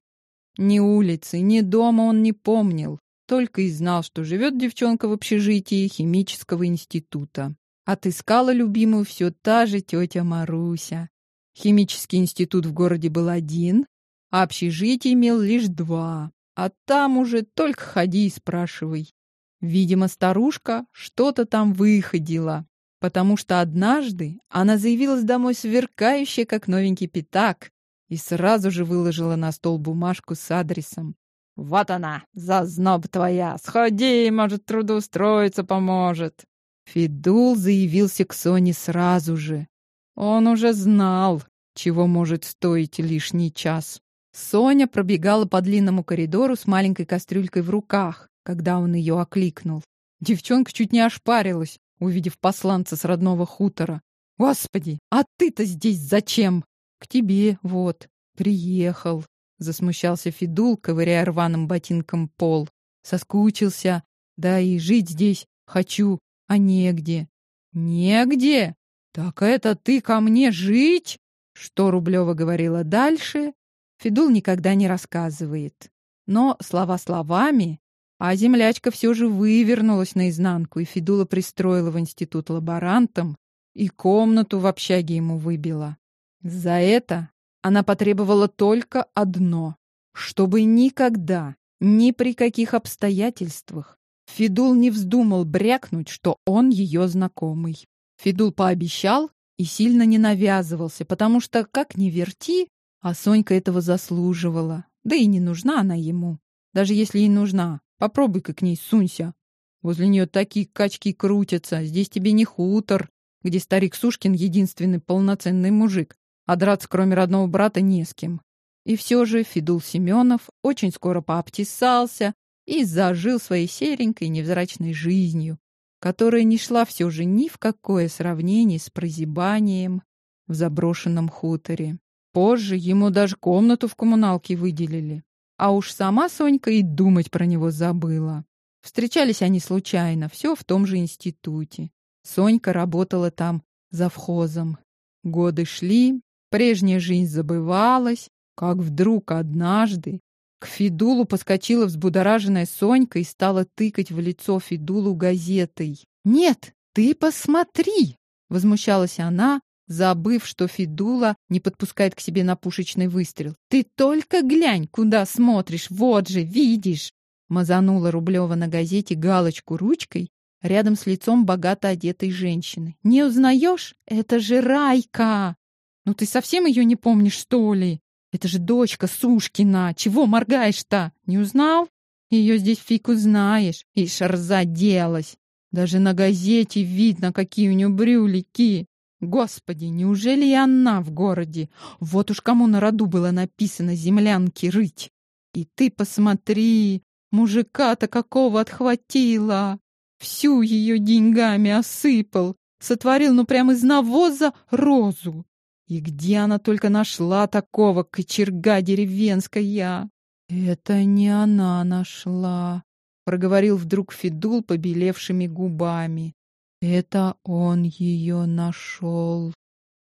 Ни улицы, ни дома он не помнил, только и знал, что живет девчонка в общежитии химического института. Отыскала любимую все та же тетя Маруся. Химический институт в городе был один, а общежитие имел лишь два. А там уже только ходи и спрашивай. Видимо, старушка что-то там выходила, потому что однажды она заявилась домой сверкающая, как новенький пятак, и сразу же выложила на стол бумажку с адресом. «Вот она, зазноб твоя! Сходи, может, трудоустроиться поможет!» Фидул заявился к Соне сразу же. Он уже знал, чего может стоить лишний час. Соня пробегала по длинному коридору с маленькой кастрюлькой в руках когда он ее окликнул. Девчонка чуть не ошпарилась, увидев посланца с родного хутора. «Господи, а ты-то здесь зачем?» «К тебе, вот, приехал», — засмущался Федул, ковыряя рваным ботинком пол. «Соскучился. Да и жить здесь хочу, а негде». «Негде? Так это ты ко мне жить?» Что Рублева говорила дальше, Федул никогда не рассказывает. Но слова словами, а землячка все же вывернулась наизнанку, и Федула пристроила в институт лаборантом и комнату в общаге ему выбила. За это она потребовала только одно — чтобы никогда, ни при каких обстоятельствах Федул не вздумал брякнуть, что он ее знакомый. Федул пообещал и сильно не навязывался, потому что, как ни верти, а Сонька этого заслуживала. Да и не нужна она ему. Даже если и нужна, Попробуй-ка к ней сунься. Возле нее такие качки крутятся. Здесь тебе не хутор, где старик Сушкин единственный полноценный мужик, а драться кроме родного брата не с кем. И все же Федул Семенов очень скоро пообтесался и зажил своей серенькой невзрачной жизнью, которая не шла все же ни в какое сравнение с прозябанием в заброшенном хуторе. Позже ему даже комнату в коммуналке выделили. А уж сама Сонька и думать про него забыла. Встречались они случайно, все в том же институте. Сонька работала там завхозом. Годы шли, прежняя жизнь забывалась, как вдруг однажды к Фидулу поскочила взбудораженная Сонька и стала тыкать в лицо Фидулу газетой. «Нет, ты посмотри!» — возмущалась она, забыв, что Фидула не подпускает к себе на пушечный выстрел. «Ты только глянь, куда смотришь, вот же, видишь!» Мазанула Рублева на газете галочку ручкой рядом с лицом богато одетой женщины. «Не узнаешь? Это же Райка!» «Ну ты совсем ее не помнишь, что ли?» Это же дочка Сушкина. Чего моргаешь-то? Не узнал? Ее здесь фиг узнаешь. И шарза делась. Даже на газете видно, какие у нее брюлики. Господи, неужели и она в городе? Вот уж кому на роду было написано землянки рыть. И ты посмотри, мужика-то какого отхватила. Всю ее деньгами осыпал. Сотворил, ну прямо из навоза, розу. И где она только нашла такого кочерга деревенская? Это не она нашла, проговорил вдруг Федул побелевшими губами. Это он ее нашел.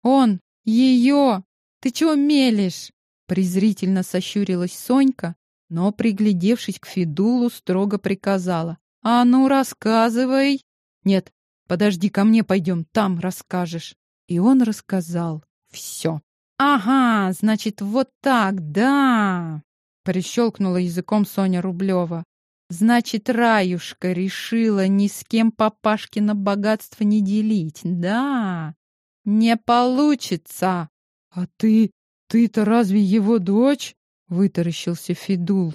Он! Ее! Ты чего мелешь? Презрительно сощурилась Сонька, но, приглядевшись к Федулу, строго приказала. «А ну, рассказывай!» «Нет, подожди, ко мне пойдем, там расскажешь». И он рассказал все. «Ага, значит, вот так, да!» Прищелкнула языком Соня Рублева. «Значит, Раюшка решила ни с кем папашкино богатство не делить, да? Не получится!» «А ты, ты-то разве его дочь?» — вытаращился Федул.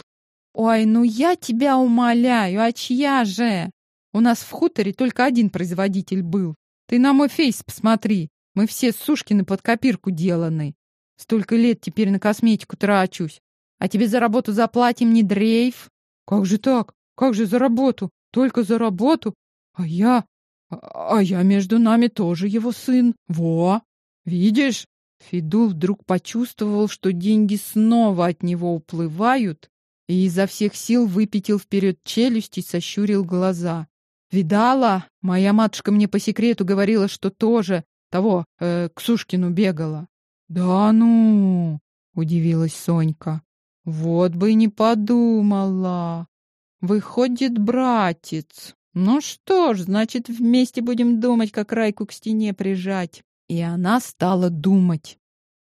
«Ой, ну я тебя умоляю, а чья же? У нас в хуторе только один производитель был. Ты на мой фейс посмотри. Мы все Сушкины под копирку деланы. Столько лет теперь на косметику трачусь. А тебе за работу заплатим не дрейф. Как же так? Как же за работу? Только за работу? А я... А, а я между нами тоже его сын. Во! Видишь? Федул вдруг почувствовал, что деньги снова от него уплывают, и изо всех сил выпятил вперед челюсть и сощурил глаза. «Видала? Моя матушка мне по секрету говорила, что тоже того, э, к Сушкину бегала. Да ну, удивилась Сонька. Вот бы и не подумала. Выходит, братец. Ну что ж, значит, вместе будем думать, как Райку к стене прижать. И она стала думать.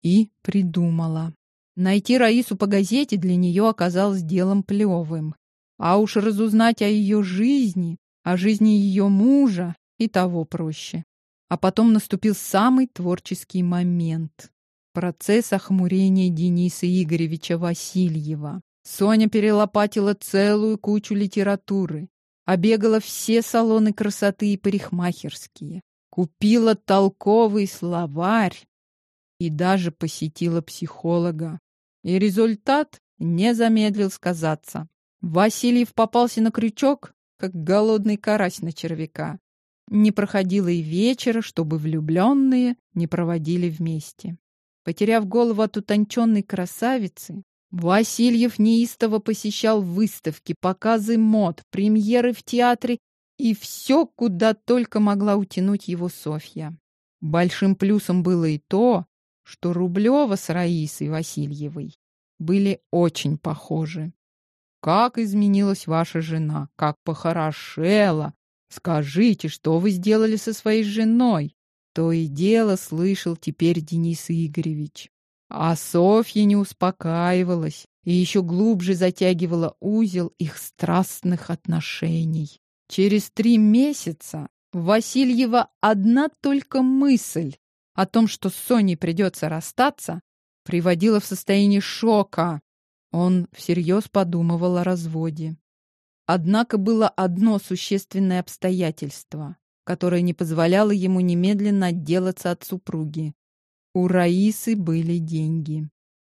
И придумала. Найти Раису по газете для нее оказалось делом плевым. А уж разузнать о ее жизни, о жизни ее мужа и того проще. А потом наступил самый творческий момент. Процесс охмурения Дениса Игоревича Васильева. Соня перелопатила целую кучу литературы, обегала все салоны красоты и парикмахерские, купила толковый словарь и даже посетила психолога. И результат не замедлил сказаться. Васильев попался на крючок, как голодный карась на червяка. Не проходило и вечера, чтобы влюбленные не проводили вместе. Потеряв голову от утонченной красавицы, Васильев неистово посещал выставки, показы мод, премьеры в театре и все, куда только могла утянуть его Софья. Большим плюсом было и то, что Рублева с Раисой Васильевой были очень похожи. Как изменилась ваша жена, как похорошела, Скажите, что вы сделали со своей женой? То и дело слышал теперь Денис Игоревич. А Софья не успокаивалась и еще глубже затягивала узел их страстных отношений. Через три месяца Васильева одна только мысль о том, что с Соней придется расстаться, приводила в состояние шока. Он всерьез подумывал о разводе. Однако было одно существенное обстоятельство, которое не позволяло ему немедленно отделаться от супруги. У Раисы были деньги.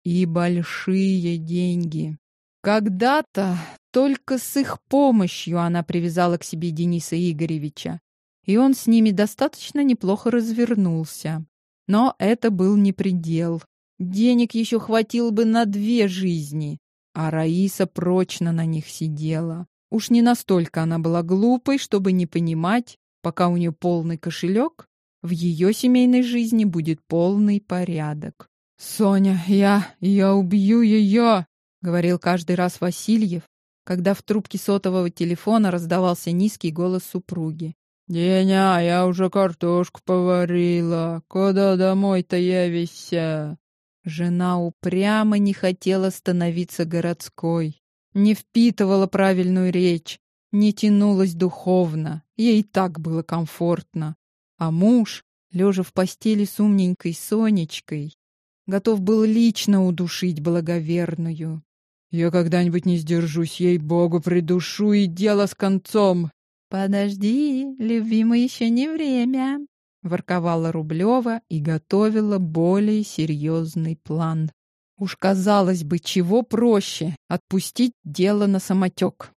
И большие деньги. Когда-то только с их помощью она привязала к себе Дениса Игоревича, и он с ними достаточно неплохо развернулся. Но это был не предел. Денег еще хватило бы на две жизни, а Раиса прочно на них сидела. Уж не настолько она была глупой, чтобы не понимать, пока у нее полный кошелек, в ее семейной жизни будет полный порядок. «Соня, я... я убью ее!» — говорил каждый раз Васильев, когда в трубке сотового телефона раздавался низкий голос супруги. «Деня, я уже картошку поварила. Куда домой-то явишься?» Жена упрямо не хотела становиться городской не впитывала правильную речь, не тянулась духовно, ей так было комфортно. А муж, лежа в постели с умненькой Сонечкой, готов был лично удушить благоверную. «Я когда-нибудь не сдержусь, ей-богу, придушу, и дело с концом!» «Подожди, любимый, еще не время!» — ворковала Рублева и готовила более серьезный план. Уж казалось бы, чего проще — отпустить дело на самотек.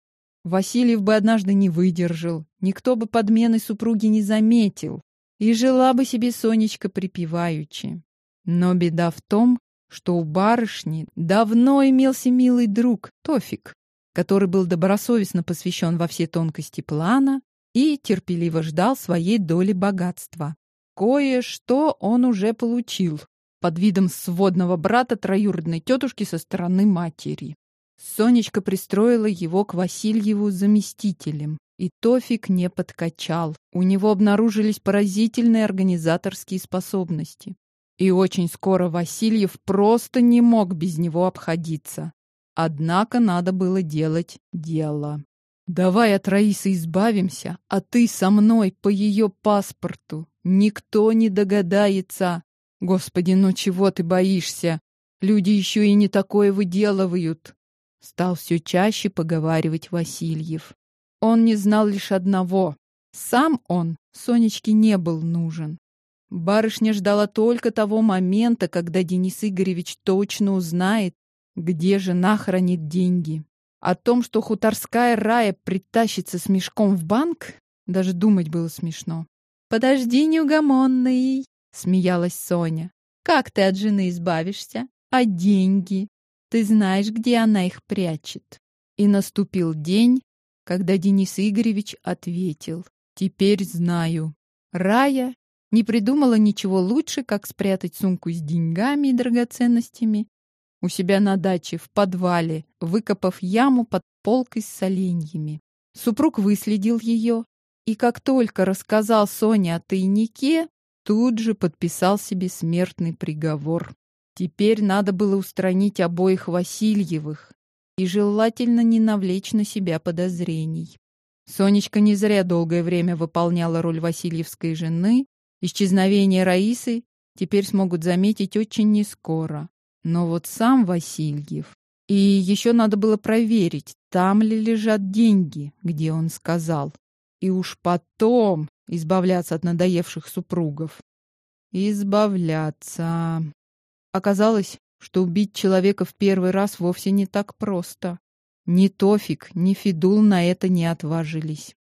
Васильев бы однажды не выдержал, никто бы подмены супруги не заметил, и жила бы себе Сонечка припеваючи. Но беда в том, что у барышни давно имелся милый друг Тофик, который был добросовестно посвящен во все тонкости плана и терпеливо ждал своей доли богатства. Кое-что он уже получил, под видом сводного брата троюродной тетушки со стороны матери. Сонечка пристроила его к Васильеву заместителем, и Тофик не подкачал. У него обнаружились поразительные организаторские способности. И очень скоро Васильев просто не мог без него обходиться. Однако надо было делать дело. «Давай от Раисы избавимся, а ты со мной по ее паспорту. Никто не догадается. Господи, ну чего ты боишься? Люди еще и не такое выделывают. Стал все чаще поговаривать Васильев. Он не знал лишь одного. Сам он Сонечке не был нужен. Барышня ждала только того момента, когда Денис Игоревич точно узнает, где жена хранит деньги. О том, что хуторская рая притащится с мешком в банк, даже думать было смешно. «Подожди, неугомонный!» — смеялась Соня. «Как ты от жены избавишься? А деньги? Ты знаешь, где она их прячет?» И наступил день, когда Денис Игоревич ответил. «Теперь знаю. Рая не придумала ничего лучше, как спрятать сумку с деньгами и драгоценностями у себя на даче в подвале, выкопав яму под полкой с соленьями. Супруг выследил ее, и как только рассказал Соне о тайнике, тут же подписал себе смертный приговор. Теперь надо было устранить обоих Васильевых и желательно не навлечь на себя подозрений. Сонечка не зря долгое время выполняла роль Васильевской жены. Исчезновение Раисы теперь смогут заметить очень нескоро. Но вот сам Васильев... И еще надо было проверить, там ли лежат деньги, где он сказал. И уж потом избавляться от надоевших супругов. Избавляться. Оказалось, что убить человека в первый раз вовсе не так просто. Ни Тофик, ни Фидул на это не отважились.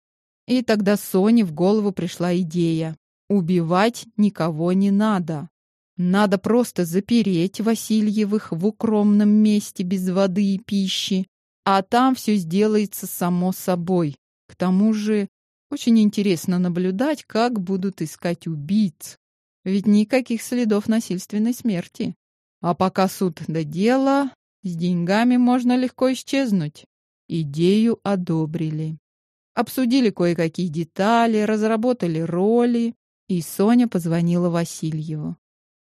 И тогда Соне в голову пришла идея. Убивать никого не надо. Надо просто запереть Васильевых в укромном месте без воды и пищи, а там все сделается само собой. К тому же очень интересно наблюдать, как будут искать убийц. Ведь никаких следов насильственной смерти. А пока суд до дела, с деньгами можно легко исчезнуть. Идею одобрили. Обсудили кое-какие детали, разработали роли, и Соня позвонила Васильеву.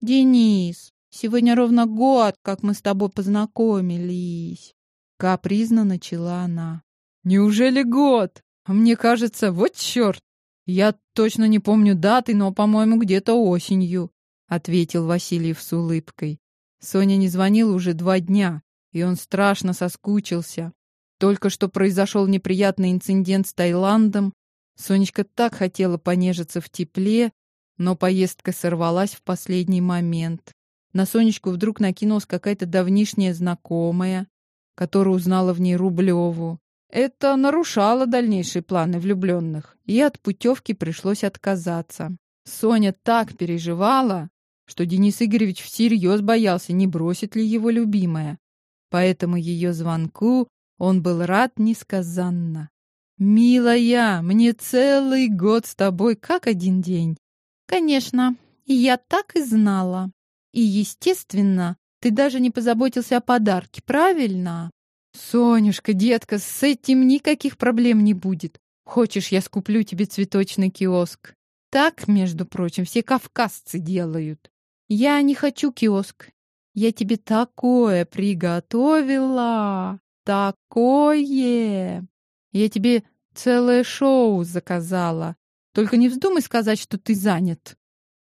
«Денис, сегодня ровно год, как мы с тобой познакомились!» Капризно начала она. «Неужели год?» Мне кажется, вот черт! Я точно не помню даты, но, по-моему, где-то осенью, ответил Васильев с улыбкой. Соня не звонила уже два дня, и он страшно соскучился. Только что произошел неприятный инцидент с Таиландом. Сонечка так хотела понежиться в тепле, но поездка сорвалась в последний момент. На Сонечку вдруг накинулась какая-то давнишняя знакомая, которая узнала в ней Рублеву. Это нарушало дальнейшие планы влюбленных, и от путевки пришлось отказаться. Соня так переживала, что Денис Игоревич всерьез боялся, не бросит ли его любимая. Поэтому ее звонку он был рад несказанно. «Милая, мне целый год с тобой, как один день». «Конечно, я так и знала. И, естественно, ты даже не позаботился о подарке, правильно?» «Сонюшка, детка, с этим никаких проблем не будет. Хочешь, я скуплю тебе цветочный киоск?» Так, между прочим, все кавказцы делают. Я не хочу киоск. Я тебе такое приготовила. Такое. Я тебе целое шоу заказала. Только не вздумай сказать, что ты занят.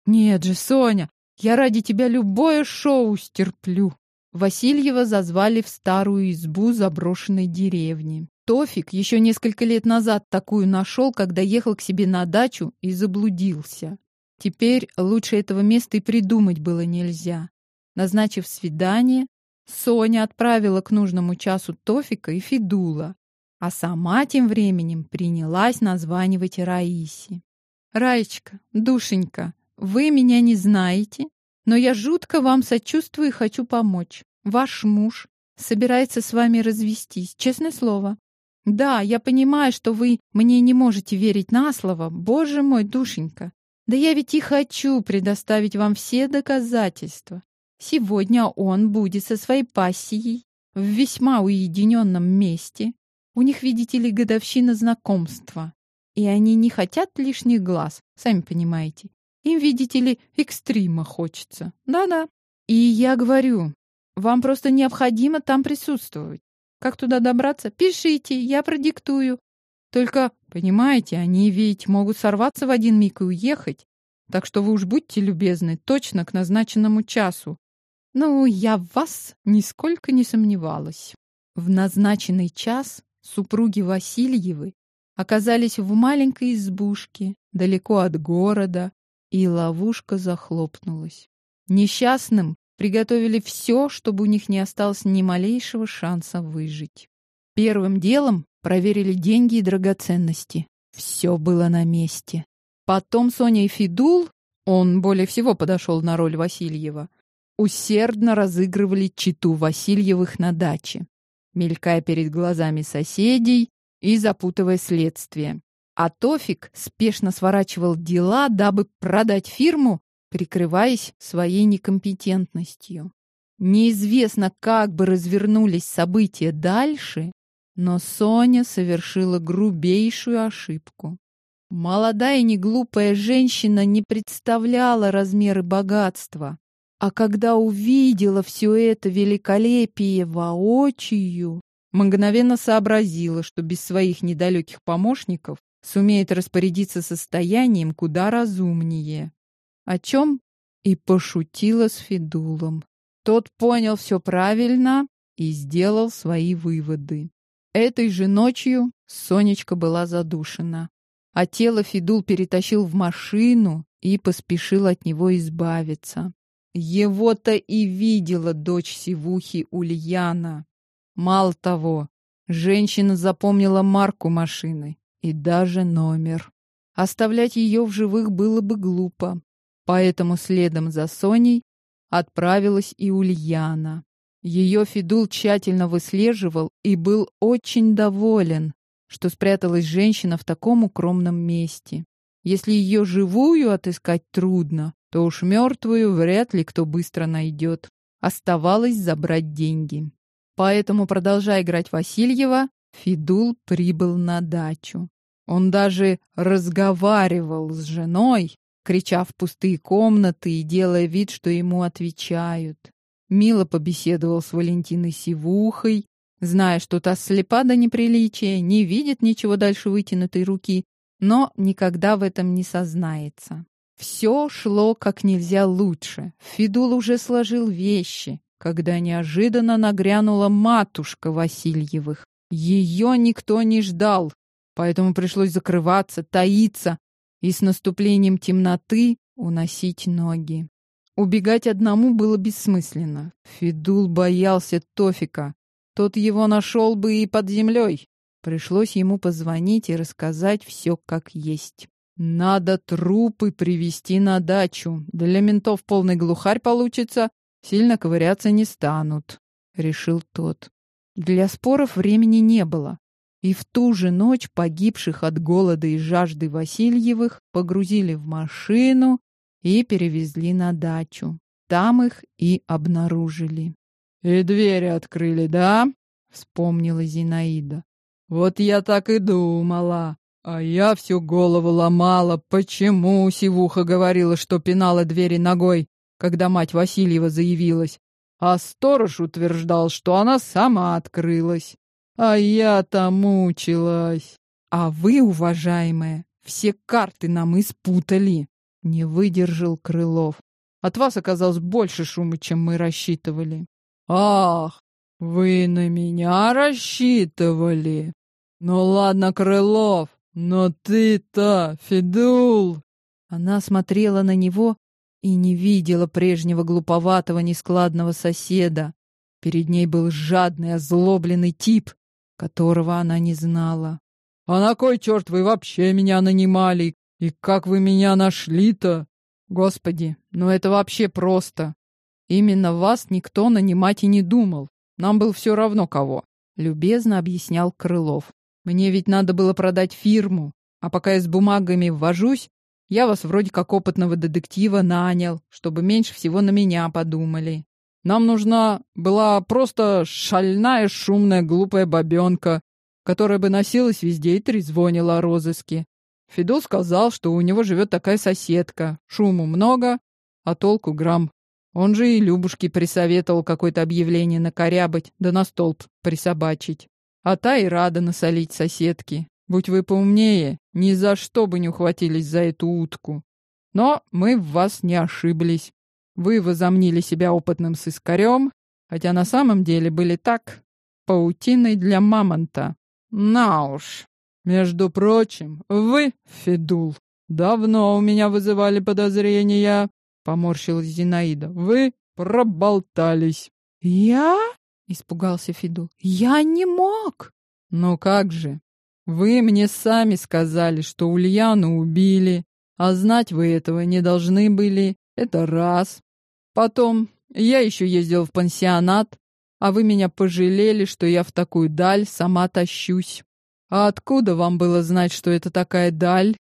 Нет же, Соня, Я ради тебя любое шоу стерплю. Васильева зазвали в старую избу заброшенной деревни. Тофик еще несколько лет назад такую нашел, когда ехал к себе на дачу и заблудился. Теперь лучше этого места и придумать было нельзя. Назначив свидание, Соня отправила к нужному часу Тофика и Фидула, а сама тем временем принялась названивать Раисе. «Раечка, душенька, вы меня не знаете, но я жутко вам сочувствую и хочу помочь. Ваш муж собирается с вами развестись, честное слово. Да, я понимаю, что вы мне не можете верить на слово, боже мой, душенька. Да я ведь и хочу предоставить вам все доказательства. Сегодня он будет со своей пассией в весьма уединенном месте. У них, видите ли, годовщина знакомства. И они не хотят лишних глаз, сами понимаете. Им, видите ли, экстрима хочется. Да-да. И я говорю, вам просто необходимо там присутствовать. Как туда добраться? Пишите, я продиктую. Только, понимаете, они ведь могут сорваться в один миг и уехать. Так что вы уж будьте любезны, точно к назначенному часу. Ну, я в вас нисколько не сомневалась. В назначенный час супруги Васильевы оказались в маленькой избушке, далеко от города, и ловушка захлопнулась. Несчастным приготовили все, чтобы у них не осталось ни малейшего шанса выжить. Первым делом проверили деньги и драгоценности. Все было на месте. Потом Соня и Фидул, он более всего подошел на роль Васильева, усердно разыгрывали читу Васильевых на даче, мелькая перед глазами соседей и запутывая следствие. А Тофик спешно сворачивал дела, дабы продать фирму, прикрываясь своей некомпетентностью. Неизвестно, как бы развернулись события дальше, но Соня совершила грубейшую ошибку. Молодая и неглупая женщина не представляла размеры богатства, а когда увидела все это великолепие воочию, мгновенно сообразила, что без своих недалеких помощников сумеет распорядиться состоянием куда разумнее. О чем и пошутила с Федулом. Тот понял все правильно и сделал свои выводы. Этой же ночью Сонечка была задушена, а тело Федул перетащил в машину и поспешил от него избавиться. Его-то и видела дочь Сивухи Ульяна. Мало того, женщина запомнила марку машины и даже номер. Оставлять ее в живых было бы глупо, поэтому следом за Соней отправилась и Ульяна. Ее Фидул тщательно выслеживал и был очень доволен, что спряталась женщина в таком укромном месте. Если ее живую отыскать трудно, то уж мертвую вряд ли кто быстро найдет. Оставалось забрать деньги. Поэтому, продолжая играть Васильева, Фидул прибыл на дачу. Он даже разговаривал с женой, крича в пустые комнаты и делая вид, что ему отвечают. Мило побеседовал с Валентиной Сивухой, зная, что та слепа до неприличия, не видит ничего дальше вытянутой руки, но никогда в этом не сознается. Все шло как нельзя лучше. Фидул уже сложил вещи, когда неожиданно нагрянула матушка Васильевых. Ее никто не ждал, поэтому пришлось закрываться, таиться и с наступлением темноты уносить ноги. Убегать одному было бессмысленно. Фидул боялся Тофика. Тот его нашел бы и под землей. Пришлось ему позвонить и рассказать все как есть. Надо трупы привезти на дачу. Для ментов полный глухарь получится, сильно ковыряться не станут, решил тот. Для споров времени не было. И в ту же ночь погибших от голода и жажды Васильевых погрузили в машину и перевезли на дачу. Там их и обнаружили. «И двери открыли, да?» — вспомнила Зинаида. «Вот я так и думала. А я всю голову ломала, почему Сивуха говорила, что пинала двери ногой, когда мать Васильева заявилась, а сторож утверждал, что она сама открылась. А я-то мучилась. А вы, уважаемая, все карты нам испутали. Не выдержал Крылов. От вас оказалось больше шума, чем мы рассчитывали. Ах, вы на меня рассчитывали? Ну ладно, Крылов, но ты-то, Федул. Она смотрела на него и не видела прежнего глуповатого нескладного соседа. Перед ней был жадный, озлобленный тип, которого она не знала. «А на кой черт вы вообще меня нанимали? И как вы меня нашли-то?» «Господи, ну это вообще просто. Именно вас никто нанимать и не думал. Нам было все равно кого», — любезно объяснял Крылов. «Мне ведь надо было продать фирму, а пока я с бумагами ввожусь, я вас вроде как опытного детектива нанял, чтобы меньше всего на меня подумали. Нам нужна была просто шальная, шумная, глупая бабенка, которая бы носилась везде и трезвонила о розыске. Фидул сказал, что у него живет такая соседка. Шуму много, а толку грамм. Он же и Любушке присоветовал какое-то объявление накорябать, да на столб присобачить. А та и рада насолить соседке. Будь вы поумнее, ни за что бы не ухватились за эту утку. Но мы в вас не ошиблись. Вы возомнили себя опытным сыскарем, хотя на самом деле были так, паутиной для мамонта. На уж. Между прочим, вы, Федул, давно у меня вызывали подозрения, поморщилась Зинаида. Вы проболтались. Я? испугался Федул. Я не мог. Ну как же? Вы мне сами сказали, что Ульяну убили, а знать вы этого не должны были. Это раз. Потом я еще ездил в пансионат, а вы меня пожалели, что я в такую даль сама тащусь. А откуда вам было знать, что это такая даль?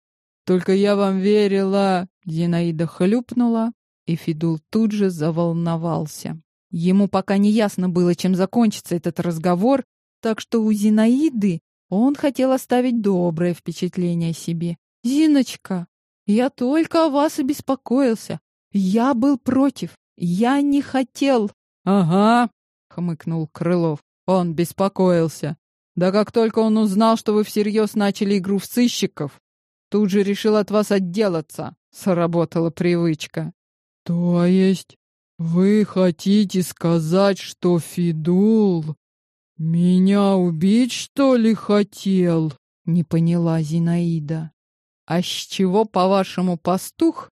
Только я вам верила. Зинаида хлюпнула, и Фидул тут же заволновался. Ему пока не ясно было, чем закончится этот разговор, так что у Зинаиды он хотел оставить доброе впечатление о себе. «Зиночка, я только о вас и беспокоился. Я был против. Я не хотел. Ага, хмыкнул Крылов. Он беспокоился. Да как только он узнал, что вы всерьез начали игру в сыщиков, тут же решил от вас отделаться. Сработала привычка. То есть вы хотите сказать, что Фидул меня убить, что ли, хотел? Не поняла Зинаида. А с чего, по-вашему, пастух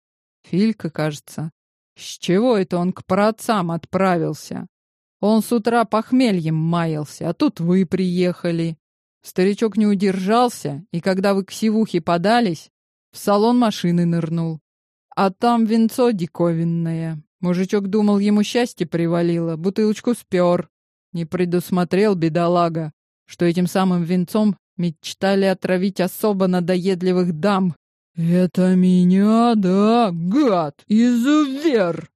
Филька, кажется. С чего это он к праотцам отправился? Он с утра похмельем маялся, а тут вы приехали. Старичок не удержался, и когда вы к сивухе подались, в салон машины нырнул. А там венцо диковинное. Мужичок думал, ему счастье привалило, бутылочку спер. Не предусмотрел бедолага, что этим самым венцом мечтали отравить особо надоедливых дам, «Это меня, да, гад, изувер!»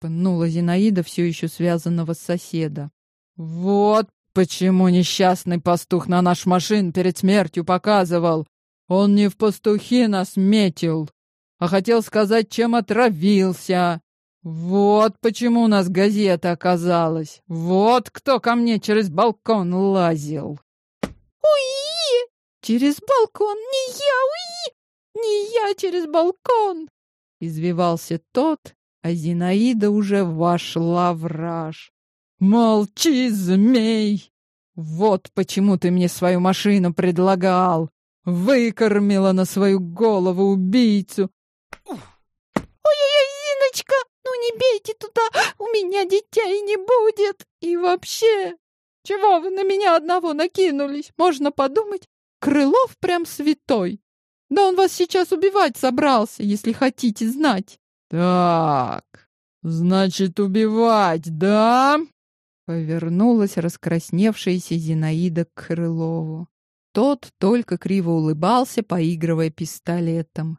Пнула Зинаида, все еще связанного с соседа. «Вот почему несчастный пастух на наш машин перед смертью показывал. Он не в пастухи нас метил, а хотел сказать, чем отравился. Вот почему у нас газета оказалась. Вот кто ко мне через балкон лазил». «Уи! Через балкон не я, уи!» Не я через балкон!» Извивался тот, а Зинаида уже вошла в раж. «Молчи, змей! Вот почему ты мне свою машину предлагал! Выкормила на свою голову убийцу!» «Ой-ой-ой, Зиночка, ну не бейте туда, у меня детей не будет! И вообще, чего вы на меня одного накинулись? Можно подумать, Крылов прям святой!» Да он вас сейчас убивать собрался, если хотите знать. Так, значит, убивать, да? Повернулась раскрасневшаяся Зинаида к Крылову. Тот только криво улыбался, поигрывая пистолетом.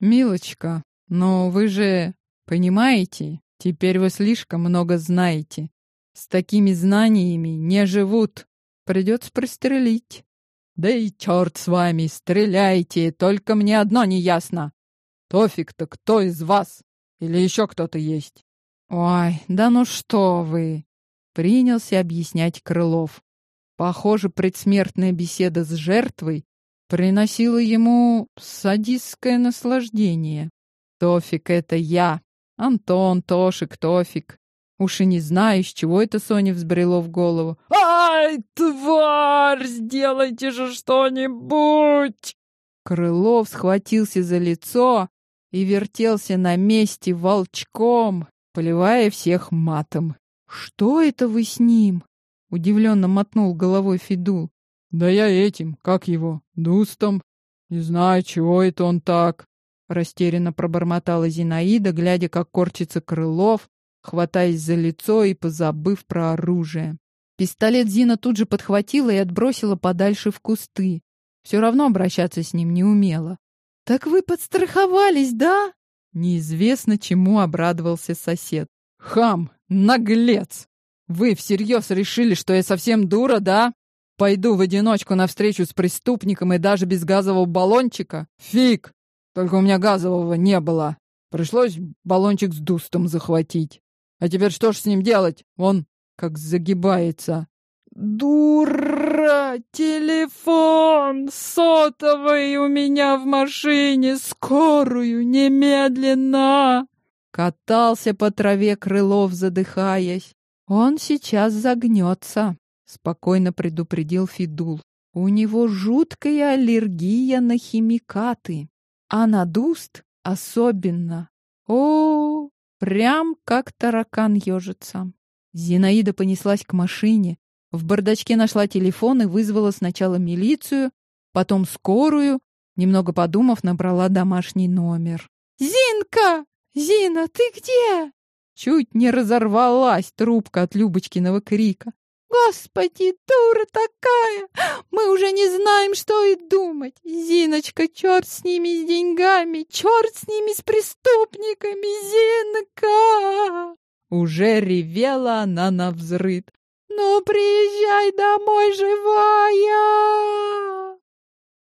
«Милочка, но вы же понимаете, теперь вы слишком много знаете. С такими знаниями не живут. Придется пристрелить». Да и черт с вами, стреляйте, только мне одно не ясно. Тофик-то кто из вас? Или еще кто-то есть? Ой, да ну что вы! Принялся объяснять Крылов. Похоже, предсмертная беседа с жертвой приносила ему садистское наслаждение. Тофик — это я, Антон, Тошик, Тофик. Уж и не знаю, с чего это Соне взбрело в голову. «Ай, тварь! Сделайте же что-нибудь!» Крылов схватился за лицо и вертелся на месте волчком, поливая всех матом. «Что это вы с ним?» — удивленно мотнул головой Федул. «Да я этим, как его, дустом. Не знаю, чего это он так». Растерянно пробормотала Зинаида, глядя, как корчится Крылов, хватаясь за лицо и позабыв про оружие. Пистолет Зина тут же подхватила и отбросила подальше в кусты. Все равно обращаться с ним не умела. «Так вы подстраховались, да?» Неизвестно, чему обрадовался сосед. «Хам! Наглец! Вы всерьез решили, что я совсем дура, да? Пойду в одиночку навстречу с преступником и даже без газового баллончика? Фиг! Только у меня газового не было. Пришлось баллончик с дустом захватить. А теперь что ж с ним делать? Он как загибается. «Дура! Телефон сотовый у меня в машине! Скорую! Немедленно!» Катался по траве Крылов, задыхаясь. «Он сейчас загнется», — спокойно предупредил Фидул. «У него жуткая аллергия на химикаты, а на дуст особенно. О, прям как таракан ежится». Зинаида понеслась к машине, в бардачке нашла телефон и вызвала сначала милицию, потом скорую, немного подумав, набрала домашний номер. «Зинка! Зина, ты где?» Чуть не разорвалась трубка от Любочкиного крика. «Господи, дура такая! Мы уже не знаем, что и думать! Зиночка, черт с ними, с деньгами! Черт с ними, с преступниками! Зинка!» Уже ревела она на взрыд. «Ну, приезжай домой живая!»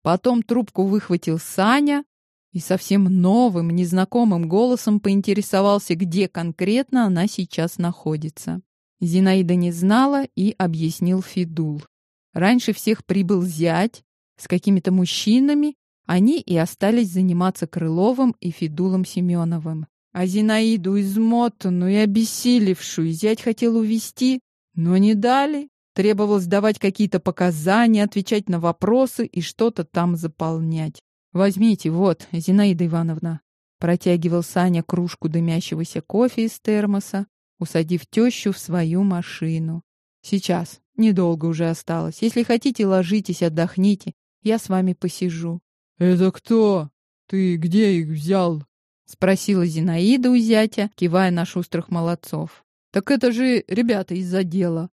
Потом трубку выхватил Саня и совсем новым, незнакомым голосом поинтересовался, где конкретно она сейчас находится. Зинаида не знала и объяснил Фидул. Раньше всех прибыл зять с какими-то мужчинами, они и остались заниматься Крыловым и Фидулом Семеновым. А Зинаиду, измотанную и обессилевшую, зять хотел увести но не дали. Требовалось давать какие-то показания, отвечать на вопросы и что-то там заполнять. «Возьмите, вот, Зинаида Ивановна». Протягивал Саня кружку дымящегося кофе из термоса, усадив тещу в свою машину. «Сейчас. Недолго уже осталось. Если хотите, ложитесь, отдохните. Я с вами посижу». «Это кто? Ты где их взял?» — спросила Зинаида у зятя, кивая на шустрых молодцов. Так это же ребята из отдела.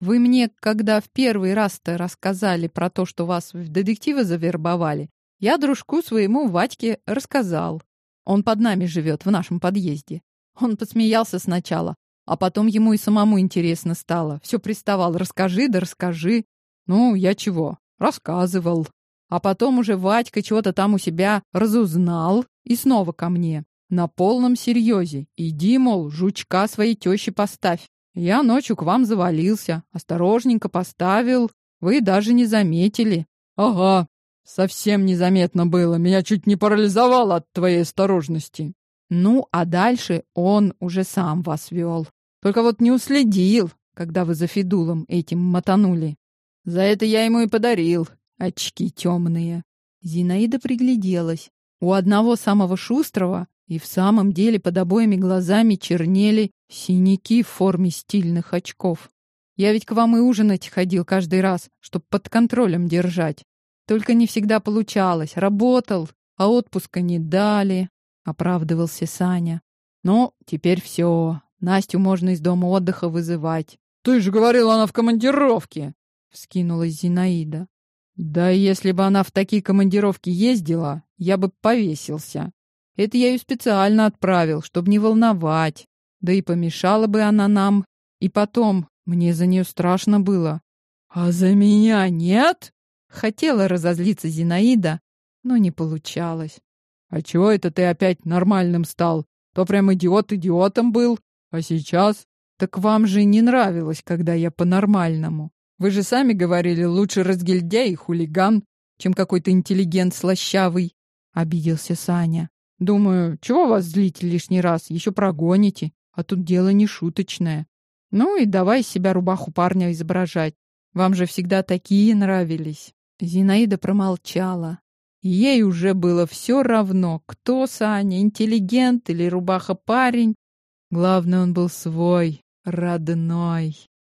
Вы мне, когда в первый раз-то рассказали про то, что вас в детективы завербовали, я дружку своему Вадьке рассказал. Он под нами живет, в нашем подъезде. Он посмеялся сначала, а потом ему и самому интересно стало. Все приставал, расскажи да расскажи. Ну, я чего? Рассказывал. А потом уже Вадька чего-то там у себя разузнал и снова ко мне. На полном серьезе. Иди, мол, жучка своей тещи поставь. Я ночью к вам завалился, осторожненько поставил. Вы даже не заметили. Ага, совсем незаметно было. Меня чуть не парализовало от твоей осторожности. Ну, а дальше он уже сам вас вел. Только вот не уследил, когда вы за Федулом этим мотанули. За это я ему и подарил очки темные. Зинаида пригляделась. У одного самого шустрого и в самом деле под обоими глазами чернели синяки в форме стильных очков. Я ведь к вам и ужинать ходил каждый раз, чтобы под контролем держать. Только не всегда получалось. Работал, а отпуска не дали, — оправдывался Саня. Но теперь все. Настю можно из дома отдыха вызывать. Ты же говорила, она в командировке, — вскинулась Зинаида. Да если бы она в такие командировки ездила, я бы повесился. Это я ее специально отправил, чтобы не волновать. Да и помешала бы она нам. И потом, мне за нее страшно было. А за меня нет? Хотела разозлиться Зинаида, но не получалось. А чего это ты опять нормальным стал? То прям идиот идиотом был, а сейчас? Так вам же не нравилось, когда я по-нормальному. Вы же сами говорили, лучше разгильдяй и хулиган, чем какой-то интеллигент слащавый. Обиделся Саня. Думаю, чего вас злить лишний раз, еще прогоните, а тут дело не шуточное. Ну и давай себя рубаху парня изображать. Вам же всегда такие нравились. Зинаида промолчала. Ей уже было все равно, кто Саня, интеллигент или рубаха-парень. Главное, он был свой, родной.